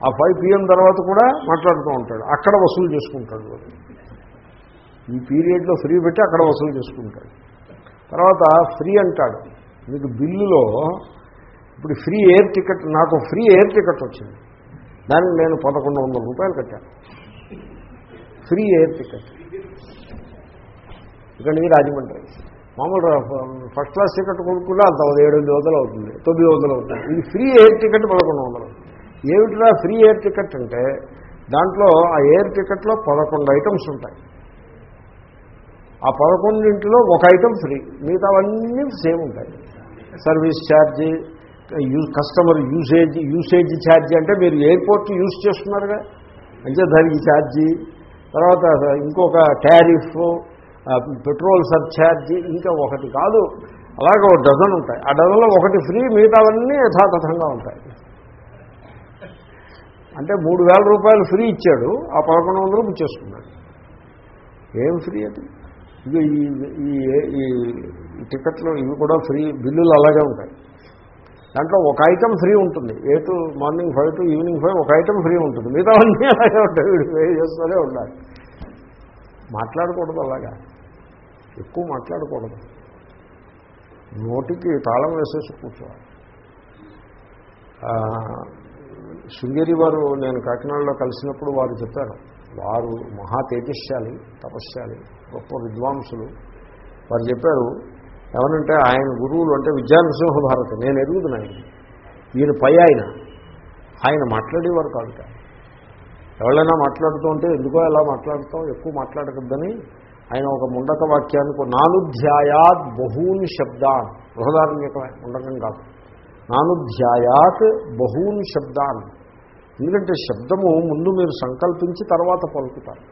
A: ఆ ఫైవ్ పిఎం తర్వాత కూడా మాట్లాడుతూ ఉంటాడు. అక్కడ వసూలు చేసుకుంటాడు ఈ పీరియడ్లో ఫ్రీ పెట్టి అక్కడ వసూలు చేసుకుంటాడు. తర్వాత ఫ్రీ అంటాడు. మీకు బిల్లులో ఇప్పుడు ఫ్రీ ఎయిర్ టికెట్ నాకు ఫ్రీ ఎయిర్ టికెట్ వచ్చింది. దానికి నేను పదకొండు వందల రూపాయలు కట్టాను. ఫ్రీ ఎయిర్ టికెట్ ఇక్కడ ఇది రాజమండ్రి. మామూలుగా ఫస్ట్ క్లాస్ టికెట్ కొనుక్కుంటే అంత ఏడు వందలు అవుతుంది తొమ్మిది వందలు అవుతుంది. ఇది ఫ్రీ ఎయిర్ టికెట్ పదకొండు వందలు. ఏమిటిరా ఫ్రీ ఎయిర్ టికెట్ అంటే దాంట్లో ఆ ఎయిర్ టికెట్లో పదకొండు ఐటమ్స్ ఉంటాయి. ఆ పదకొండింటిలో ఒక ఐటమ్ ఫ్రీ మిగతావన్నీ సేమ్ ఉంటాయి. Service charge customer usage usage charge అంటే మీరు ఎయిర్పోర్ట్ యూజ్ చేస్తున్నారుగా? అంటే దానికి ఛార్జీ తర్వాత ఇంకొక ట్యారిఫ్ పెట్రోల్ సర్ఛార్జీ ఇంకా ఒకటి కాదు అలాగే ఒక డజన్ ఉంటాయి. ఆ డజన్లో ఒకటి ఫ్రీ మిగతావన్నీ యథాతథంగా ఉంటాయి. అంటే మూడు వేల రూపాయలు ఫ్రీ ఇచ్చాడు ఆ పదకొండు వందలు ఇచ్చేసుకున్నాడు ఏం ఫ్రీ అది? ఇది ఈ ఈ- ఈ టికెట్లు ఇవి కూడా ఫ్రీ బిల్లులు అలాగే ఉంటాయి. దాంట్లో ఒక ఐటమ్ ఫ్రీ ఉంటుంది. ఏ to morning five to evening five ఒక ఐటమ్ ఫ్రీ ఉంటుంది. మిగతావన్నీ అలాగే ఉంటాయి. వీడు పే చేస్తూనే ఉండాలి. మాట్లాడకూడదు అలాగా. ఎక్కువ మాట్లాడకూడదు. నోటికి తాళం వేసేసి కూర్చోవాలి. శృంగేరి వారు నేను కాకినాడలో కలిసినప్పుడు వారు చెప్పారు వారు మహా తేజస్శాలి తపస్శాలి గొప్ప విద్వాంసులు. వారు చెప్పారు ఎవరంటే ఆయన గురువులు అంటే విద్యానరసింహ భారతి నేను ఎరుగుతున్నా ఆయన. ఈయన పై ఆయన. ఆయన మాట్లాడేవారు కాదు. ఎవరైనా మాట్లాడుతూ ఉంటే ఎందుకో ఎలా మాట్లాడతాం ఎక్కువ మాట్లాడకద్దని ఆయన ఒక ముండక వాక్యానికి నానుధ్యాయాత్ బహూని శబ్దాన్. బృహదారణ్యకమే ముండకం కాదు. నానుధ్యాయాత్ బహూన్ శబ్దాన్. ఎందుకంటే శబ్దము ముందు మీరు సంకల్పించి తర్వాత పలుకుతారు.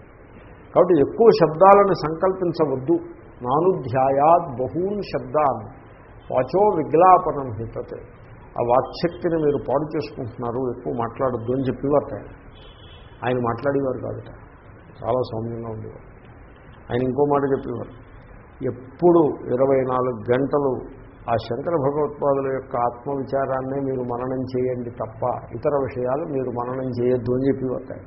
A: కాబట్టి ఎక్కువ శబ్దాలను సంకల్పించవద్దు. నానుధ్యాయాత్ బహూన్ శబ్దాన్. వాచో విగ్లాపనం హితతే. ఆ వాక్శక్తిని మీరు పాడు చేసుకుంటున్నారు ఎక్కువ మాట్లాడద్దు అని చెప్పేవారు ఆయన. ఆయన మాట్లాడేవారు కాదుట. చాలా సౌమ్యంగా ఉండేవారు. ఆయన ఇంకో మాట చెప్పేవారు. ఎప్పుడు ఇరవై గంటలు ఆ శంకర భగవత్పాదుల యొక్క ఆత్మవిచారాన్నే మీరు మననం చేయండి తప్ప ఇతర విషయాలు మీరు మననం చేయొద్దు అని
B: చెప్పి
A: వస్తాయి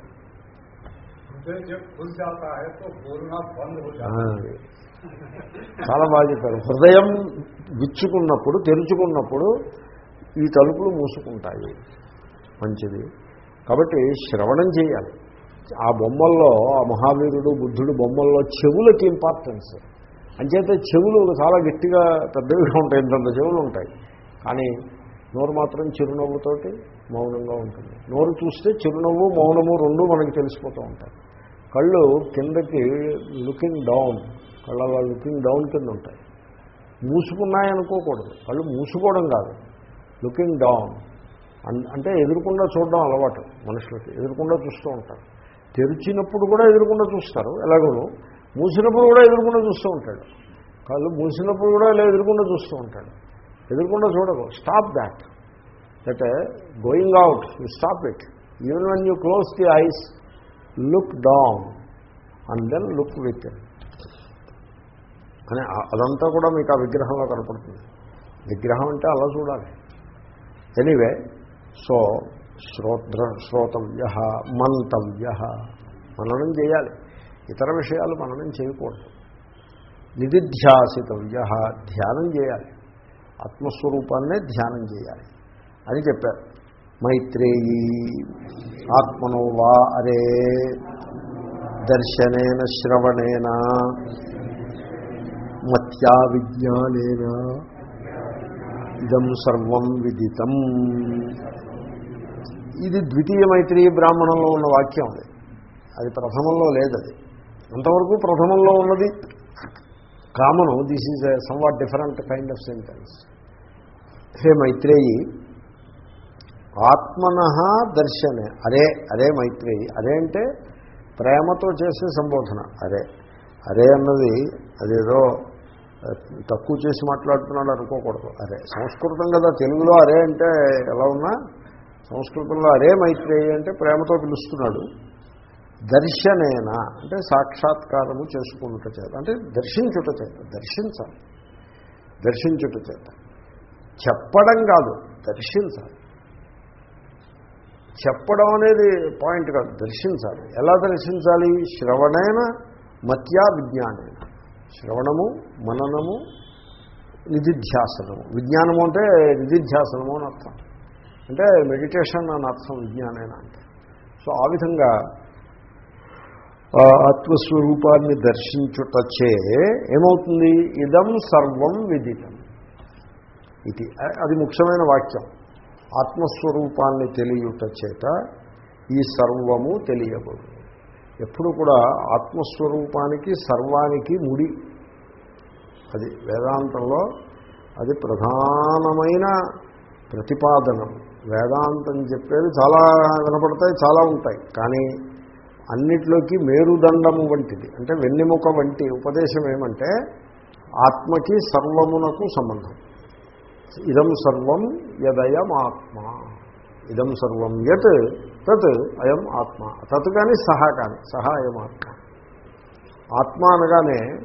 A: చాలా బాగా చెప్పారు. హృదయం విచ్చుకున్నప్పుడు తెరుచుకున్నప్పుడు ఈ తలుపులు మూసుకుంటాయి. మంచిది. కాబట్టి శ్రవణం చేయాలి. ఆ బొమ్మల్లో ఆ మహావీరుడు బుద్ధుడు బొమ్మల్లో చెవులకి ఇంపార్టెన్స్ అంచేతే చెవులు చాలా గట్టిగా పెద్దవిగా ఉంటాయి ఇంతంత చెవులు ఉంటాయి. కానీ నోరు మాత్రం చిరునవ్వుతోటి మౌనంగా ఉంటుంది. నోరు చూస్తే చిరునవ్వు మౌనము రెండు మనకి తెలిసిపోతూ ఉంటాయి. కళ్ళు కిందకి లుకింగ్ డౌన్ కళ్ళ లుకింగ్ డౌన్ కింద ఉంటాయి మూసుకున్నాయనుకోకూడదు. కళ్ళు మూసుకోవడం కాదు. లుకింగ్ డౌన్ అన్- అంటే ఎదురుకుండా చూడడం అలవాటు మనుషులకి. ఎదురుకుండా చూస్తూ ఉంటారు. తెరిచినప్పుడు కూడా ఎదురుకుండా చూస్తారు ఎలాగోనూ. మూసినప్పుడు కూడా ఎదురుకుండా చూస్తూ ఉంటాడు. కళ్ళు మూసినప్పుడు కూడా ఇలా ఎదురుకుండా చూస్తూ ఉంటాడు. ఎదురుకుండా చూడదు stop that that going out you stop it even when you close the eyes look down and then look with అని అదంతా కూడా మీకు ఆ విగ్రహంలో కనపడుతుంది. విగ్రహం అంటే అలా చూడాలి. ఎనీవే సో శ్రోత్ర శ్రోతవ్య మంతవ్య. మననం చేయాలి. ఇతర విషయాలు మననం చేయకూడదు. నిధిధ్యాసితవ్య ధ్యానం చేయాలి. ఆత్మస్వరూపాన్నే ధ్యానం చేయాలి. అని చెప్పారు. మైత్రేయీ ఆత్మనో వా అరే దర్శనేన శ్రవణేన మత్యా విజ్ఞానేన ఇదం సర్వం విదితం. ఇది ద్వితీయ మైత్రేయ బ్రాహ్మణంలో ఉన్న వాక్యం అది. అది ప్రథమంలో లేదది అంతవరకు ప్రథమంలో ఉన్నది common. This is a somewhat different kind of sentence hey Maitreyi ఆత్మన దర్శనే. అరే అరే మైత్రేయి. అరే అంటే ప్రేమతో చేసే సంబోధన. అరే అరే అన్నది అదేదో తక్కువ చేసి మాట్లాడుతున్నాడు అనుకోకూడదు. అరే సంస్కృతం కదా. తెలుగులో అరే అంటే ఎలా ఉన్నా సంస్కృతంలో అరే మైత్రేయ అంటే ప్రేమతో పిలుస్తున్నాడు. దర్శనేనా అంటే సాక్షాత్కారము చేసుకున్నట చేత. అంటే దర్శించుట చేత. దర్శించాలి. దర్శించుట చేత. చెప్పడం కాదు దర్శించాలి. చెప్పడం అనేది పాయింట్ కాదు దర్శించాలి. ఎలా దర్శించాలి? శ్రవణైన మత్యా విజ్ఞానైన. శ్రవణము మననము నిధిధ్యాసనము. విజ్ఞానము అంటే నిధిధ్యాసనము అని అర్థం. అంటే మెడిటేషన్ అని అర్థం విజ్ఞానైన అంటే. సో ఆ విధంగా ఆత్మస్వరూపాన్ని దర్శించుటచే ఏమవుతుంది? ఇదం సర్వం విదితం. ఇది అది ముఖ్యమైన వాక్యం. ఆత్మస్వరూపాన్ని తెలియుట చేత ఈ సర్వము తెలియబడు. ఎప్పుడు కూడా ఆత్మస్వరూపానికి సర్వానికి ముడి. అది వేదాంతంలో అది ప్రధానమైన ప్రతిపాదనము వేదాంతం చెప్పేది చాలా వినపడతాయి చాలా ఉంటాయి. కానీ అన్నిట్లోకి మేరుదండము వంటిది. అంటే వెన్నెముక వంటి ఉపదేశం ఏమంటే ఆత్మకి సర్వమునకు సంబంధం. ఇదం సర్వం యదయం ఆత్మ. ఇదం సర్వం యత్ తత్ అయం ఆత్మ. తత్ కానీ సహా కానీ సహా అయం ఆత్మ. ఆత్మ అనగానే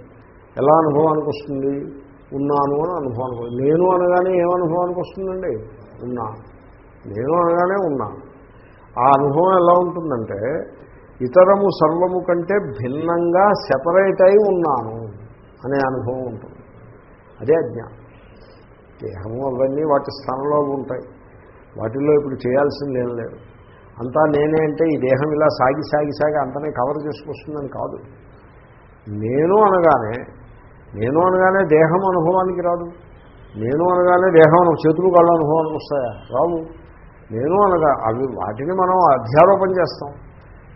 A: ఎలా అనుభవానికి వస్తుంది? ఉన్నాను అని అనుభవానికి నేను అనగానే ఏమనుభవానికి వస్తుందండి? ఉన్నాను. నేను అనగానే ఉన్నాను ఆ అనుభవం ఎలా ఉంటుందంటే ఇతరము సర్వము కంటే భిన్నంగా సెపరేట్ అయి ఉన్నాను అనే అనుభవం ఉంటుంది. అదే అజ్ఞానం దేహము అవన్నీ వాటి స్థానంలో ఉంటాయి. వాటిల్లో ఇప్పుడు చేయాల్సింది ఏం లేదు. అంతా నేనే అంటే ఈ దేహం ఇలా సాగి సాగి సాగి అంతనే కవర్ చేసుకొస్తుందని కాదు. నేను అనగానే నేను అనగానే దేహం అనుభవానికి రాదు. నేను అనగానే దేహం చేతులు కాళ్ళ అనుభవానికి వస్తాయా? రావు. నేను అనగా అవి వాటిని మనం అధ్యారోపణ చేస్తాం.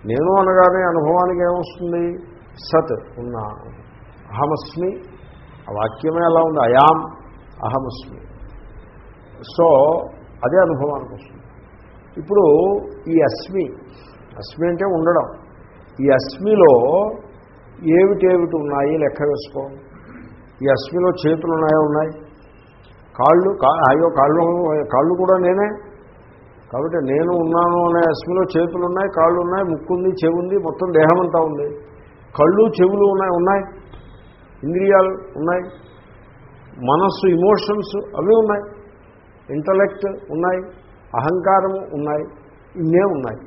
A: నేను అనగానే అనుభవానికి ఏమొస్తుంది? సత్ ఉన్నాను అహమస్మి ఆ వాక్యమే ఎలా ఉంది. అయాం అహమస్మి. సో అదే అనుభవానికి వస్తుంది. ఇప్పుడు ఈ అస్మి అస్మి అంటే ఉండడం. ఈ అస్మిలో ఏమిటేమిటి ఉన్నాయి? లెక్క వేసుకో. ఈ అస్మిలో చేతులు ఉన్నాయో ఉన్నాయి. కాళ్ళు కా- అయ్యో కాళ్ళు కాళ్ళు కూడా నేనే. కాబట్టి నేను ఉన్నాను అనే అశ్మిలో చేతులు ఉన్నాయి కాళ్ళు ఉన్నాయి ముక్కు ఉంది చెవి ఉంది మొత్తం దేహం అంతా ఉంది. కళ్ళు చెవులు ఉన్నాయి ఉన్నాయి. ఇంద్రియాలు ఉన్నాయి. మనస్సు ఇమోషన్స్ అవి ఉన్నాయి. ఇంటలెక్ట్ ఉన్నాయి. అహంకారము ఉన్నాయి. ఇన్నే ఉన్నాయి.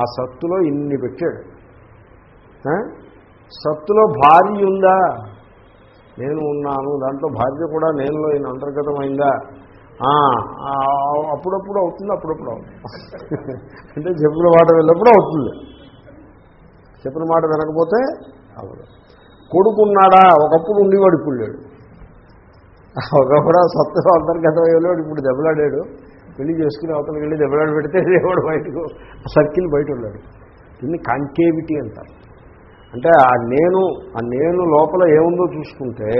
A: ఆ సత్తులో ఇన్ని పెట్టాడు. సత్తులో భార్య ఉందా? నేను ఉన్నాను. దాంట్లో భార్య కూడా నేనులో ఈయన అంతర్గతమైందా? అప్పుడప్పుడు అవుతుంది అప్పుడప్పుడు అవుతుంది. అంటే చెప్పిన మాట వెళ్ళినప్పుడు అవుతుంది. చెప్పిన మాట వినకపోతే అవ్వదు. కొడుకున్నాడా? ఒకప్పుడు ఉండేవాడు ఇప్పుడు లేడు. ఒకప్పుడు సత్తులో అంతర్గతం వెళ్ళాడు ఇప్పుడు దెబ్బలాడాడు. పెళ్ళి చేసుకుని అవతలకి వెళ్ళి దెబ్బలాడు పెడితే దేవుడు బయటకు సర్కిల్ బయట ఉన్నాడు. దీన్ని కాంకేవిటీ అంటారు. అంటే ఆ నేను ఆ నేను లోపల ఏముందో చూసుకుంటే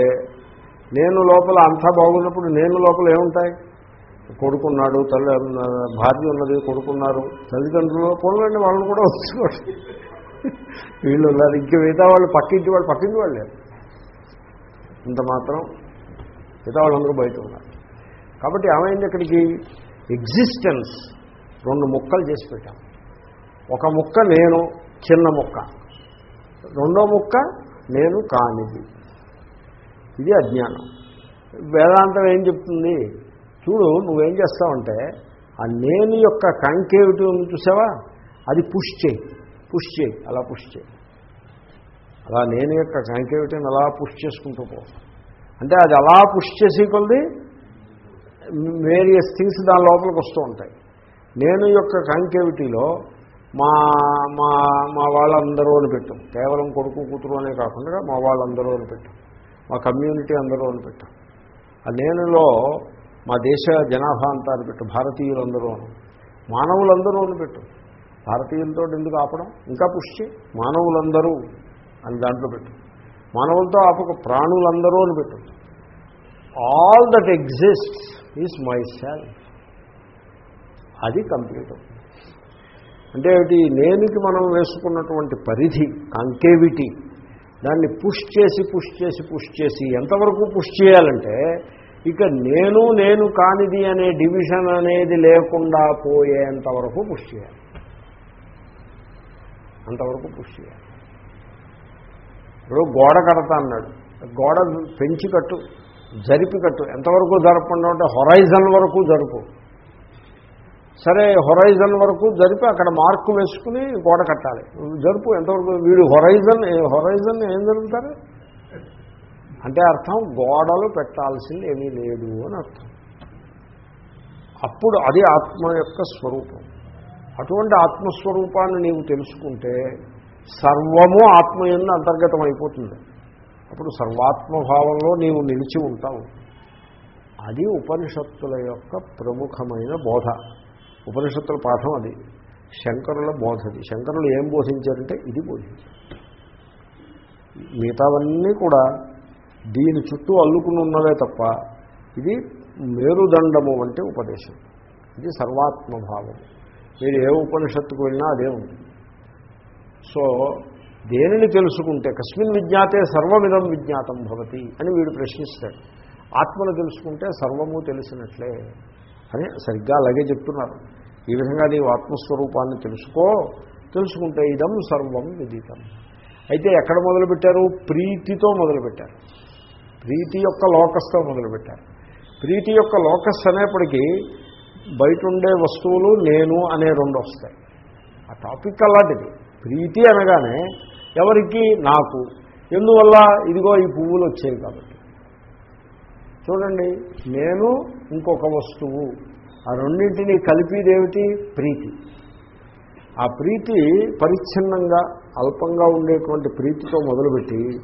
A: నేను లోపల అంతా బాగున్నప్పుడు నేను లోపల ఏముంటాయి? కొడుకున్నాడు తల్లి భార్య ఉన్నది కొడుకున్నారు తల్లిదండ్రులు పొలండి వాళ్ళని కూడా వచ్చుకోండి వీళ్ళు ఉన్నారు. ఇంక మిగతా వాళ్ళు పక్కింటి వాళ్ళు పక్కింటి వాళ్ళు. లేరు ఇంత మాత్రం మిగతా వాళ్ళందరూ బయట ఉన్నారు. కాబట్టి ఏమైంది ఇక్కడికి? ఎగ్జిస్టెన్స్ రెండు ముక్కలు చేసి పెట్టాం. ఒక ముక్క నేను చిన్న ముక్క. రెండో ముక్క నేను కానిది. ఇది అజ్ఞానం. వేదాంతం ఏం చెప్తుంది? చూడు నువ్వేం చేస్తావంటే ఆ నేను యొక్క కంకేవిటీ ఉంది చూసావా? అది పుష్ చేయి పుష్ చేయి అలా పుష్ చేయి. అలా నేను యొక్క కంకేవిటీని అలా పుష్ చేసుకుంటూ పో. అంటే అది అలా పుష్ చేసి కొలది వేరియస్ థింగ్స్ దాని లోపలికి వస్తూ ఉంటాయి. నేను యొక్క కంకేవిటీలో మా మా మా వాళ్ళందరూ అని పెట్టాం. కేవలం కొడుకు కూతురు అనే కాకుండా మా వాళ్ళందరూ అని పెట్టాం. మా కమ్యూనిటీ అందరూ అని పెట్టాం. ఆ నేనులో మా దేశ జనాభా అంతా అని పెట్టు. భారతీయులందరూ అని. మానవులందరూ అని పెట్టు. భారతీయులతో ఎందుకు ఆపడం? ఇంకా పుష్టి మానవులందరూ అని దాంట్లో పెట్టు. మానవులతో ఆపక ప్రాణులందరూ అని పెట్టు. All that exist is my self అది కంప్లీట్ అంటే ఏమిటి? నేనుకి మనం వేసుకున్నటువంటి పరిధి కంకేవిటీ దాన్ని పుష్ చేసి పుష్ చేసి పుష్ చేసి ఎంతవరకు పుష్ చేయాలంటే ఇక నేను నేను కానిది అనే డివిజన్ అనేది లేకుండా పోయేంతవరకు పుష్ చేయాలి. అంతవరకు పుష్ చేయాలి. ఇప్పుడు గోడ కడతా అన్నాడు. గోడ పెంచి కట్టు జరిపి కట్టు. ఎంతవరకు జరపండి అంటే హొరైజన్ వరకు జరుపు. సరే హొరైజన్ వరకు జరిపి అక్కడ మార్కు వేసుకుని గోడ కట్టాలి. జరుపు ఎంతవరకు? వీడు హొరైజన్ హొరైజన్ ఏం జరుగుతారు అంటే అర్థం గోడలు పెట్టాల్సింది ఏమీ లేదు అని అర్థం. అప్పుడు అది ఆత్మ యొక్క స్వరూపం. అటువంటి ఆత్మస్వరూపాన్ని నీవు తెలుసుకుంటే సర్వము ఆత్మయందు అంతర్గతం అయిపోతుంది. అప్పుడు సర్వాత్మభావంలో నీవు నిలిచి ఉంటావు. అది ఉపనిషత్తుల యొక్క ప్రముఖమైన బోధ. ఉపనిషత్తుల పాఠం అది. శంకరుల బోధది శంకరులు ఏం బోధించారంటే ఇది బోధించారు. మిగతావన్నీ కూడా దీని చుట్టూ అల్లుకుని ఉన్నవే తప్ప ఇది మేరుదండము వంటి ఉపదేశం. ఇది సర్వాత్మభావం. మీరు ఏ ఉపనిషత్తుకు వెళ్ళినా అదే ఉంది. సో దేనిని తెలుసుకుంటే కస్మిన్ విజ్ఞాతే సర్వమిదం విజ్ఞాతం భవతి అని వీడు ప్రశ్నిస్తాడు. ఆత్మను తెలుసుకుంటే సర్వము తెలిసినట్లే. అని సరిగ్గా అలాగే చెప్తున్నారు. ఈ విధంగా నీవు ఆత్మస్వరూపాన్ని తెలుసుకో. తెలుసుకుంటే ఇదం సర్వం విదితం. అయితే ఎక్కడ మొదలుపెట్టారు? ప్రీతితో మొదలుపెట్టారు. ప్రీతి యొక్క లోకస్తో మొదలుపెట్టారు. ప్రీతి యొక్క లోకస్ అనేప్పటికీ బయట ఉండే వస్తువులు నేను అనే రెండు వస్తాయి. ఆ టాపిక్ అలాంటిది. ప్రీతి అనగానే ఎవరికి? నాకు. ఎందువల్ల? ఇదిగో ఈ పువ్వులు వచ్చాయి కాబట్టి. చూడండి నేను ఇంకొక వస్తువు. ఆ రెండింటినీ కలిపిదేమిటి? ప్రీతి. ఆ ప్రీతి పరిచ్ఛిన్నంగా అల్పంగా ఉండేటువంటి ప్రీతితో మొదలుపెట్టి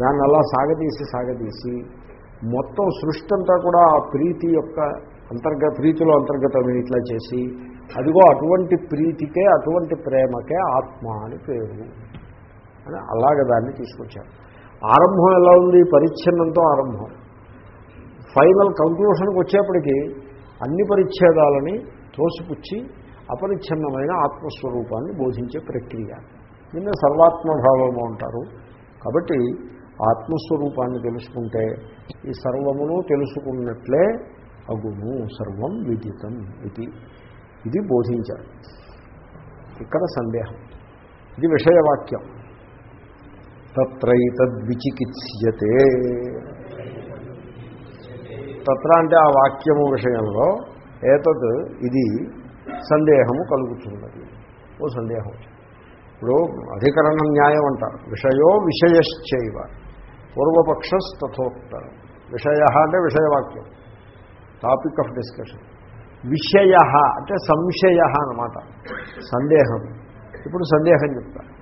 A: దాన్ని అలా సాగదీసి సాగదీసి మొత్తం సృష్టి అంతా కూడా ఆ ప్రీతి యొక్క అంతర్గత ప్రీతిలో అంతర్గతమైన ఇట్లా చేసి అదిగో అటువంటి ప్రీతికే అటువంటి ప్రేమకే ఆత్మ అని పేరు. అని అలాగ దాన్ని తీసుకొచ్చారు. ఆరంభం ఎలా ఉంది? పరిచ్ఛిన్నంతో ఆరంభం. ఫైనల్ కంక్లూషన్కి వచ్చేప్పటికీ అన్ని పరిచ్ఛేదాలని తోసిపుచ్చి అపరిచ్ఛిన్నమైన ఆత్మస్వరూపాన్ని బోధించే ప్రక్రియ. నిన్న సర్వాత్మభావము అంటారు. కాబట్టి ఆత్మస్వరూపాన్ని తెలుసుకుంటే ఈ సర్వమును తెలుసుకున్నట్లే అగుము సర్వం విదితం ఇది. ఇది బోధించారు ఇక్కడ సందేహం. ఇది విషయవాక్యం. తత్రైతద్విచికిత్స్యతే. తత్ర అంటే ఆ వాక్యము విషయంలో ఏతత్ ఇది సందేహము కలుగుతున్నది. ఓ సందేహం ఇప్పుడు అధికరణ న్యాయం అంటారు విషయో విషయశ్చైవ. పూర్వపక్ష తథోక్తరం విషయ అంటే విషయవాక్యం. టాపిక్ ఆఫ్ డిస్కషన్ విషయ అంటే సంశయ అనమాట సందేహం. ఇప్పుడు సందేహం చెప్తారు.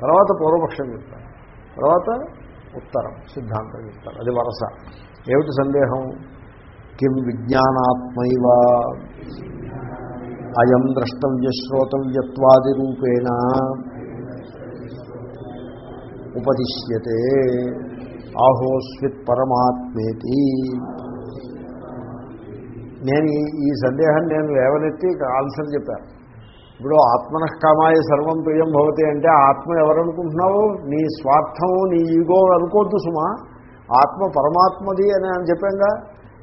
A: తర్వాత పూర్వపక్షం చెప్తారు. తర్వాత ఉత్తరం సిద్ధాంతం చెప్తారు. అది వరస. ఏమిటి సందేహం? కిం విజ్ఞానాత్మైవ అయం ద్రష్టవ్య శ్రోతవ్యత్వాది రూపేణ ఉపదిశ్యతే ఆహోస్విత్ పరమాత్మేతి నేను ఈ- ఈ సందేహం నేను లేవనెత్తి ఆన్సర్ చెప్పాను ఇప్పుడు ఆత్మనఃకామాయ సర్వం ప్రియం భవతి అంటే ఆత్మ ఎవరనుకుంటున్నావు? నీ స్వార్థము నీ ఈగో అనుకోద్దు సుమా. ఆత్మ పరమాత్మది అని అని చెప్పాంగా?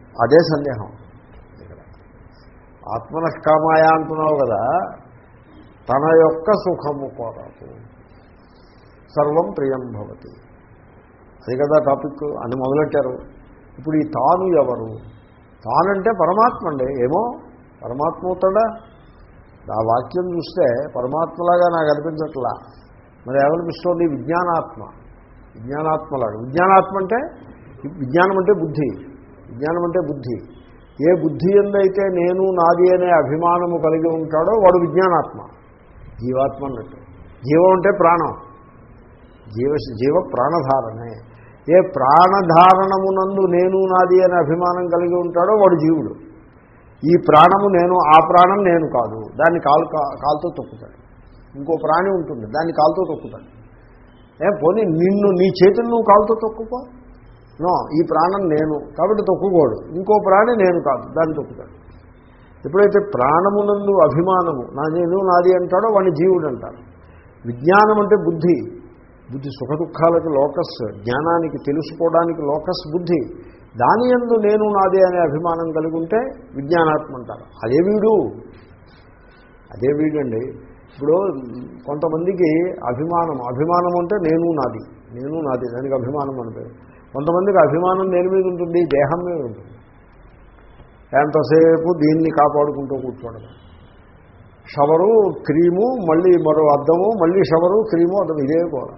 A: అదే సందేహం. ఇక్కడ ఆత్మనఃకామాయ అంటున్నావు కదా తన యొక్క సుఖము కోరదు సర్వం ప్రియం భవతి. అది కదా టాపిక్ అని మొదలెట్టారు. ఇప్పుడు ఈ తాను ఎవరు? తానంటే పరమాత్మ అండి. ఏమో? పరమాత్మ అవుతాడా? ఆ వాక్యం చూస్తే పరమాత్మలాగా నాకు అనిపించట్లా. మరి ఏమనిపిస్తుంది విజ్ఞానాత్మ. విజ్ఞానాత్మలాగా. విజ్ఞానాత్మ అంటే విజ్ఞానం అంటే బుద్ధి. విజ్ఞానం అంటే బుద్ధి. ఏ బుద్ధి ఎందైతే నేను నాది అనే అభిమానము కలిగి ఉంటాడో వాడు విజ్ఞానాత్మ. జీవాత్మ అన్నట్టు. జీవం అంటే ప్రాణం. జీవ జీవ ప్రాణధారణే. ఏ ప్రాణధారణమునందు నేను నాది అనే అభిమానం కలిగి ఉంటాడో వాడు జీవుడు. ఈ ప్రాణము నేను ఆ ప్రాణం నేను కాదు. దాన్ని కాలు కాలుతో తొక్కుతాడు. ఇంకో ప్రాణి ఉంటుంది దాన్ని కాలుతో తొక్కుతాడు. ఏ పోనీ నిన్ను నీ చేతులు నువ్వు కాలుతో తొక్కుకో? నో ఈ ప్రాణం నేను. కాబట్టి తొక్కుకోడు. ఇంకో ప్రాణి నేను కాదు దాన్ని తొక్కుతాడు. ఎప్పుడైతే ప్రాణమునందు అభిమానము నా నేను నాది అంటాడో వాడిని జీవుడు అంటారు విజ్ఞానం అంటే బుద్ధి. బుద్ధి సుఖ దుఃఖాలకు లోకస్ జ్ఞానానికి తెలుసుకోవడానికి లోకస్ బుద్ధి. దాని ఎందు నేను నాదే అనే అభిమానం కలిగి ఉంటే విజ్ఞానాత్మ అంటారు. అదే వీడు. అదే వీడండి. ఇప్పుడు కొంతమందికి అభిమానం అభిమానం అంటే నేను నాది నేను నాది దానికి అభిమానం అని పేరు. కొంతమందికి అభిమానం దేని మీద ఉంటుంది? దేహం మీద ఉంటుంది. ఎంతసేపు దీన్ని కాపాడుకుంటూ కూర్చోవడం. షవరు క్రీము మళ్ళీ మరో అద్దము మళ్ళీ షవరు క్రీము అద్దం ఇదే కూడా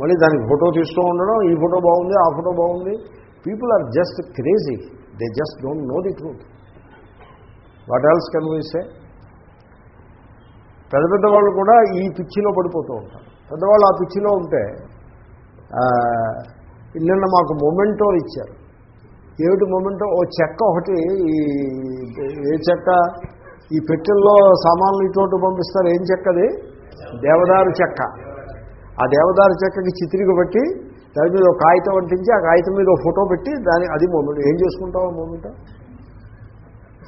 A: మళ్ళీ దానికి ఫోటో తీస్తూ ఉండడం ఈ ఫోటో బాగుంది ఆ ఫోటో బాగుంది. People are just crazy they just don't know the truth what else can we say పెద్ద పెద్దవాళ్ళు కూడా ఈ పిచ్చిలో పడిపోతూ ఉంటారు. పెద్దవాళ్ళు ఆ పిచ్చిలో ఉంటే నిన్న మాకు మొమెంటో ఇచ్చారు. ఏమిటి మొమెంటో? ఓ చెక్క ఒకటి ఈ ఏ చెక్క? ఈ పెట్టెల్లో సామాన్లు ఇటువంటి పంపిస్తారు. ఏం చెక్కది దేవదారు చెక్క. ఆ దేవదారు చెక్కకి చిత్రిక పెట్టి దాని మీద ఒక కాగితం అంటించి ఆ కాగితం మీద ఒక ఫోటో పెట్టి దాని అది మొమెంట్. ఏం చేసుకుంటావు మొమెంట్?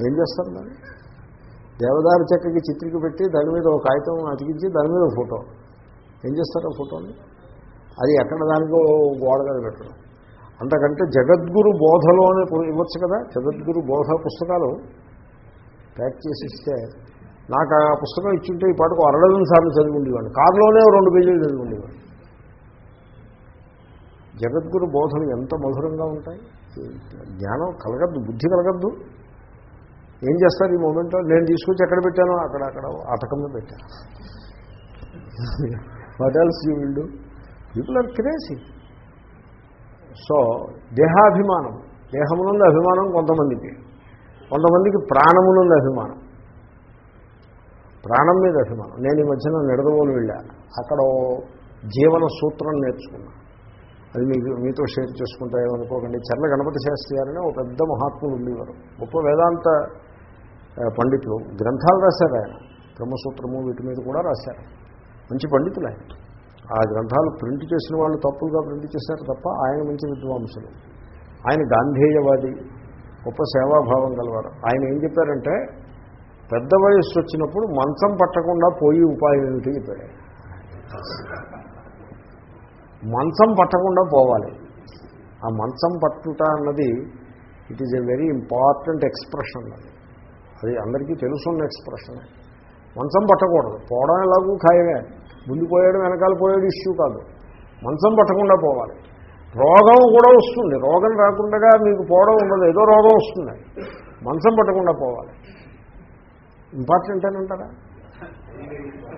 A: ఏం చేస్తారు దాన్ని దేవదారు చెక్కకి చిత్రిక పెట్టి దాని మీద ఒక కాగితం అతికించి దాని మీద ఫోటో. ఏం చేస్తారు ఆ ఫోటోని? అది ఎక్కడ దానికో గోడగా పెట్టడం. అంతకంటే జగద్గురు బోధలో అనే ఇవ్వచ్చు కదా జగద్గురు బోధ పుస్తకాలు ప్యాక్ చేసి ఇస్తే నాకు ఆ పుస్తకం ఇచ్చుంటే ఈ పాటకు అరడజన్ సార్లు చదివి ఉండేవాడు కారులోనే రెండు పేజీలు చదివి ఉండేవాడు జగద్గురు బోధలు ఎంత మధురంగా ఉంటాయి? జ్ఞానం కలగద్దు బుద్ధి కలగద్దు. ఏం చేస్తారు ఈ మూమెంట్లో? నేను తీసుకొచ్చి ఎక్కడ పెట్టాను? అక్కడ అక్కడ అటకంలో పెట్టాను what else you will do people are crazy. So దేహాభిమానం దేహమునందు అభిమానం కొంతమందికి. కొంతమందికి ప్రాణమునందు అభిమానం. ప్రాణం మీద అభిమానం. నేను ఈ మధ్యన నిడదవోలు వెళ్ళా. అక్కడ జీవన సూత్రం నేర్చుకున్నా. అది మీకు మీతో షేర్ చేసుకుంటా ఏమనుకోకండి. చర్ల గణపతి శాస్త్రి గారని ఒక పెద్ద మహాత్ములు ఉండేవారు. గొప్ప వేదాంత పండితులు. గ్రంథాలు రాశారు ఆయన. బ్రహ్మసూత్రము వీటి మీద కూడా రాశారు. మంచి పండితులు ఆయన. ఆ గ్రంథాలు ప్రింట్ చేసిన వాళ్ళు తప్పులుగా ప్రింట్ చేశారు తప్ప ఆయన మంచి విద్వాంసులు. ఆయన గాంధేయవాది గొప్ప సేవాభావం గలవారు. ఆయన ఏం చెప్పారంటే పెద్ద వయస్సు వచ్చినప్పుడు మంచం పట్టకుండా పోయి ఉపాయం ఏమిటి చెప్పాడు మంచం పట్టకుండా పోవాలి. ఆ మంచం పట్టుట అన్నది it is a very important expression అది అది అందరికీ తెలుసున్న ఎక్స్ప్రెషన్ మంచం పట్టకూడదు. పోవడం ఎలాగూ ఖాయమే. ముందు పోయాడు వెనకాల పోయాడు ఇష్యూ కాదు. మంచం పట్టకుండా పోవాలి. రోగం కూడా వస్తుంది. రోగం రాకుండా మీకు పోవడం ఉండదు. ఏదో రోగం వస్తుంది. మంచం పట్టకుండా పోవాలి. ఇంపార్టెంట్ అని అంటారా?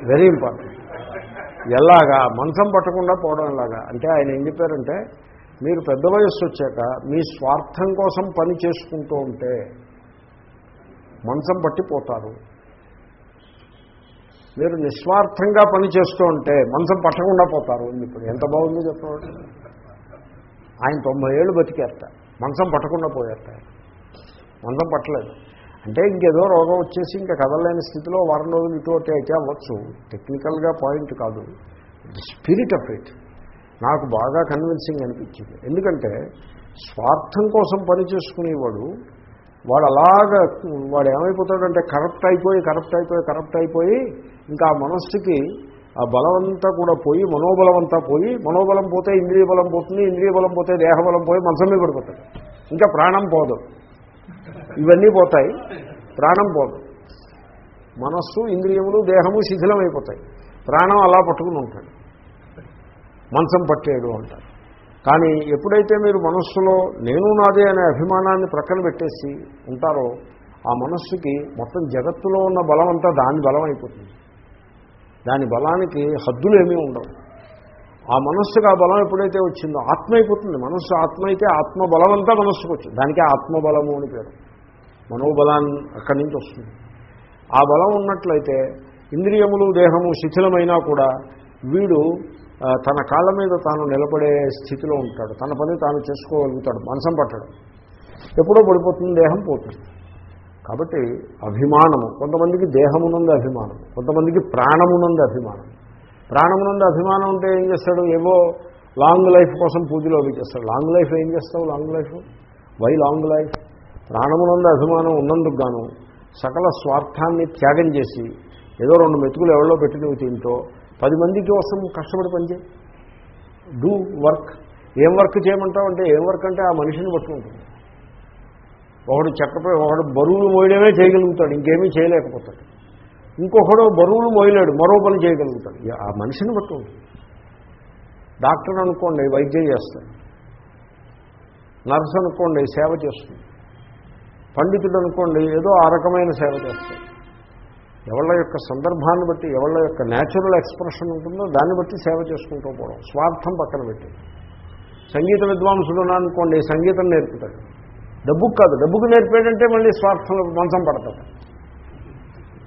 A: Very important. ఎలాగా? మంచం పట్టకుండా పోవడం ఎలాగా? అంటే ఆయన ఏం చెప్పారంటే మీరు పెద్ద వయస్సు వచ్చాక మీ స్వార్థం కోసం పని చేసుకుంటూ ఉంటే మంచం పట్టిపోతారు. మీరు నిస్వార్థంగా పని చేస్తూ ఉంటే మంచం పట్టకుండా పోతారు ఇప్పుడు ఎంత బాగుందో చెప్పండి. ఆయన తొంభై ఏళ్ళు బతికేరట మంచం పట్టకుండా పోయారట మంచం పట్టలేదు. అంటే ఇంకేదో రోగం వచ్చేసి ఇంకా కదలలేని స్థితిలో వారం రోజులు ఇటువంటి అయితే అవ్వచ్చు. టెక్నికల్గా పాయింట్ కాదు. స్పిరిట్ ఆఫ్ ఇట్ నాకు బాగా కన్విన్సింగ్ అనిపించింది. ఎందుకంటే స్వార్థం కోసం పని చేసుకునేవాడు వాడు అలాగా వాడు ఏమైపోతాడంటే కరప్ట్ అయిపోయి కరప్ట్ అయిపోయి కరప్ట్ అయిపోయి ఇంకా ఆ మనస్సుకి ఆ బలం అంతా కూడా పోయి మనోబలం అంతా పోయి మనోబలం పోతే ఇంద్రియ బలం పోతుంది ఇంద్రియ బలం పోతే దేహబలం పోయి మనసం మీద పడిపోతుంది ఇంకా ప్రాణం పోదు. ఇవన్నీ పోతాయి. ప్రాణం పోదు. మనస్సు ఇంద్రియములు దేహము శిథిలం అయిపోతాయి ప్రాణం అలా పట్టుకుని ఉంటాడు. మంచం పట్టేడు అంటారు. కానీ ఎప్పుడైతే మీరు మనస్సులో నేను నాదే అనే అభిమానాన్ని ప్రక్కన పెట్టేసి ఉంటారో ఆ మనస్సుకి మొత్తం జగత్తులో ఉన్న బలం అంతా దాని బలం అయిపోతుంది దాని బలానికి హద్దులు ఏమీ ఉండవు. ఆ మనస్సుకు ఆ బలం ఎప్పుడైతే వచ్చిందో ఆత్మ అయిపోతుంది. మనస్సు ఆత్మ అయితే ఆత్మ బలం అంతా మనస్సుకు వచ్చింది. దానికే ఆత్మబలము అని పేరు. మనోబలాన్ని అక్కడి నుంచి వస్తుంది. ఆ బలం ఉన్నట్లయితే ఇంద్రియములు దేహము శిథిలమైనా కూడా వీడు తన కాళ్ళ మీద తాను నిలబడే స్థితిలో ఉంటాడు. తన పని తాను చేసుకోగలుగుతాడు. మనసం పట్టడం. ఎప్పుడో పడిపోతుంది దేహం పోతుంది. కాబట్టి అభిమానము కొంతమందికి దేహమునందు అభిమానం కొంతమందికి ప్రాణమునందు అభిమానం. ప్రాణమునందు అభిమానం ఉంటే ఏం చేస్తాడు? ఏవో లాంగ్ లైఫ్ కోసం పూజలు అవి చేస్తాడు. లాంగ్ లైఫ్ ఏం చేస్తావు? Long life? Why long life? ప్రాణమునందు అభిమానం ఉన్నందుకు గాను సకల స్వార్థాన్ని త్యాగం చేసి ఏదో రెండు మెతుకులు ఎవరిలో పెట్టి నువ్వు తింటో పది మంది కోసం కష్టపడి పనిచేయి డూ వర్క్. ఏం వర్క్ చేయమంటావు అంటే ఏం వర్క్ అంటే ఆ మనిషిని పట్టుకుంటుంది ఒకడు చెక్కపై ఒకడు బరువులు మోయడమే చేయగలుగుతాడు ఇంకేమీ చేయలేకపోతాడు. ఇంకొకడు బరువులు మోయలేడు మరో పని చేయగలుగుతాడు. ఆ మనిషిని బట్టి ఉంటుంది డాక్టర్ అనుకోండి వైద్యం చేస్తాడు. నర్సు అనుకోండి సేవ చేస్తుంది. పండితుడు అనుకోండి ఏదో ఆ రకమైన సేవ చేస్తాడు. ఎవళ్ళ యొక్క సందర్భాన్ని బట్టి ఎవళ్ళ యొక్క న్యాచురల్ ఎక్స్ప్రెషన్ ఉంటుందో దాన్ని బట్టి సేవ చేసుకుంటూ పోవడం. స్వార్థం పక్కన పెట్టి సంగీత విద్వాంసుడు అనుకోండి సంగీతం నేర్పుతాడు. డబ్బుకు కాదు డబ్బుకు నేర్పాడంటే మళ్ళీ స్వార్థం మంచం పడతాడు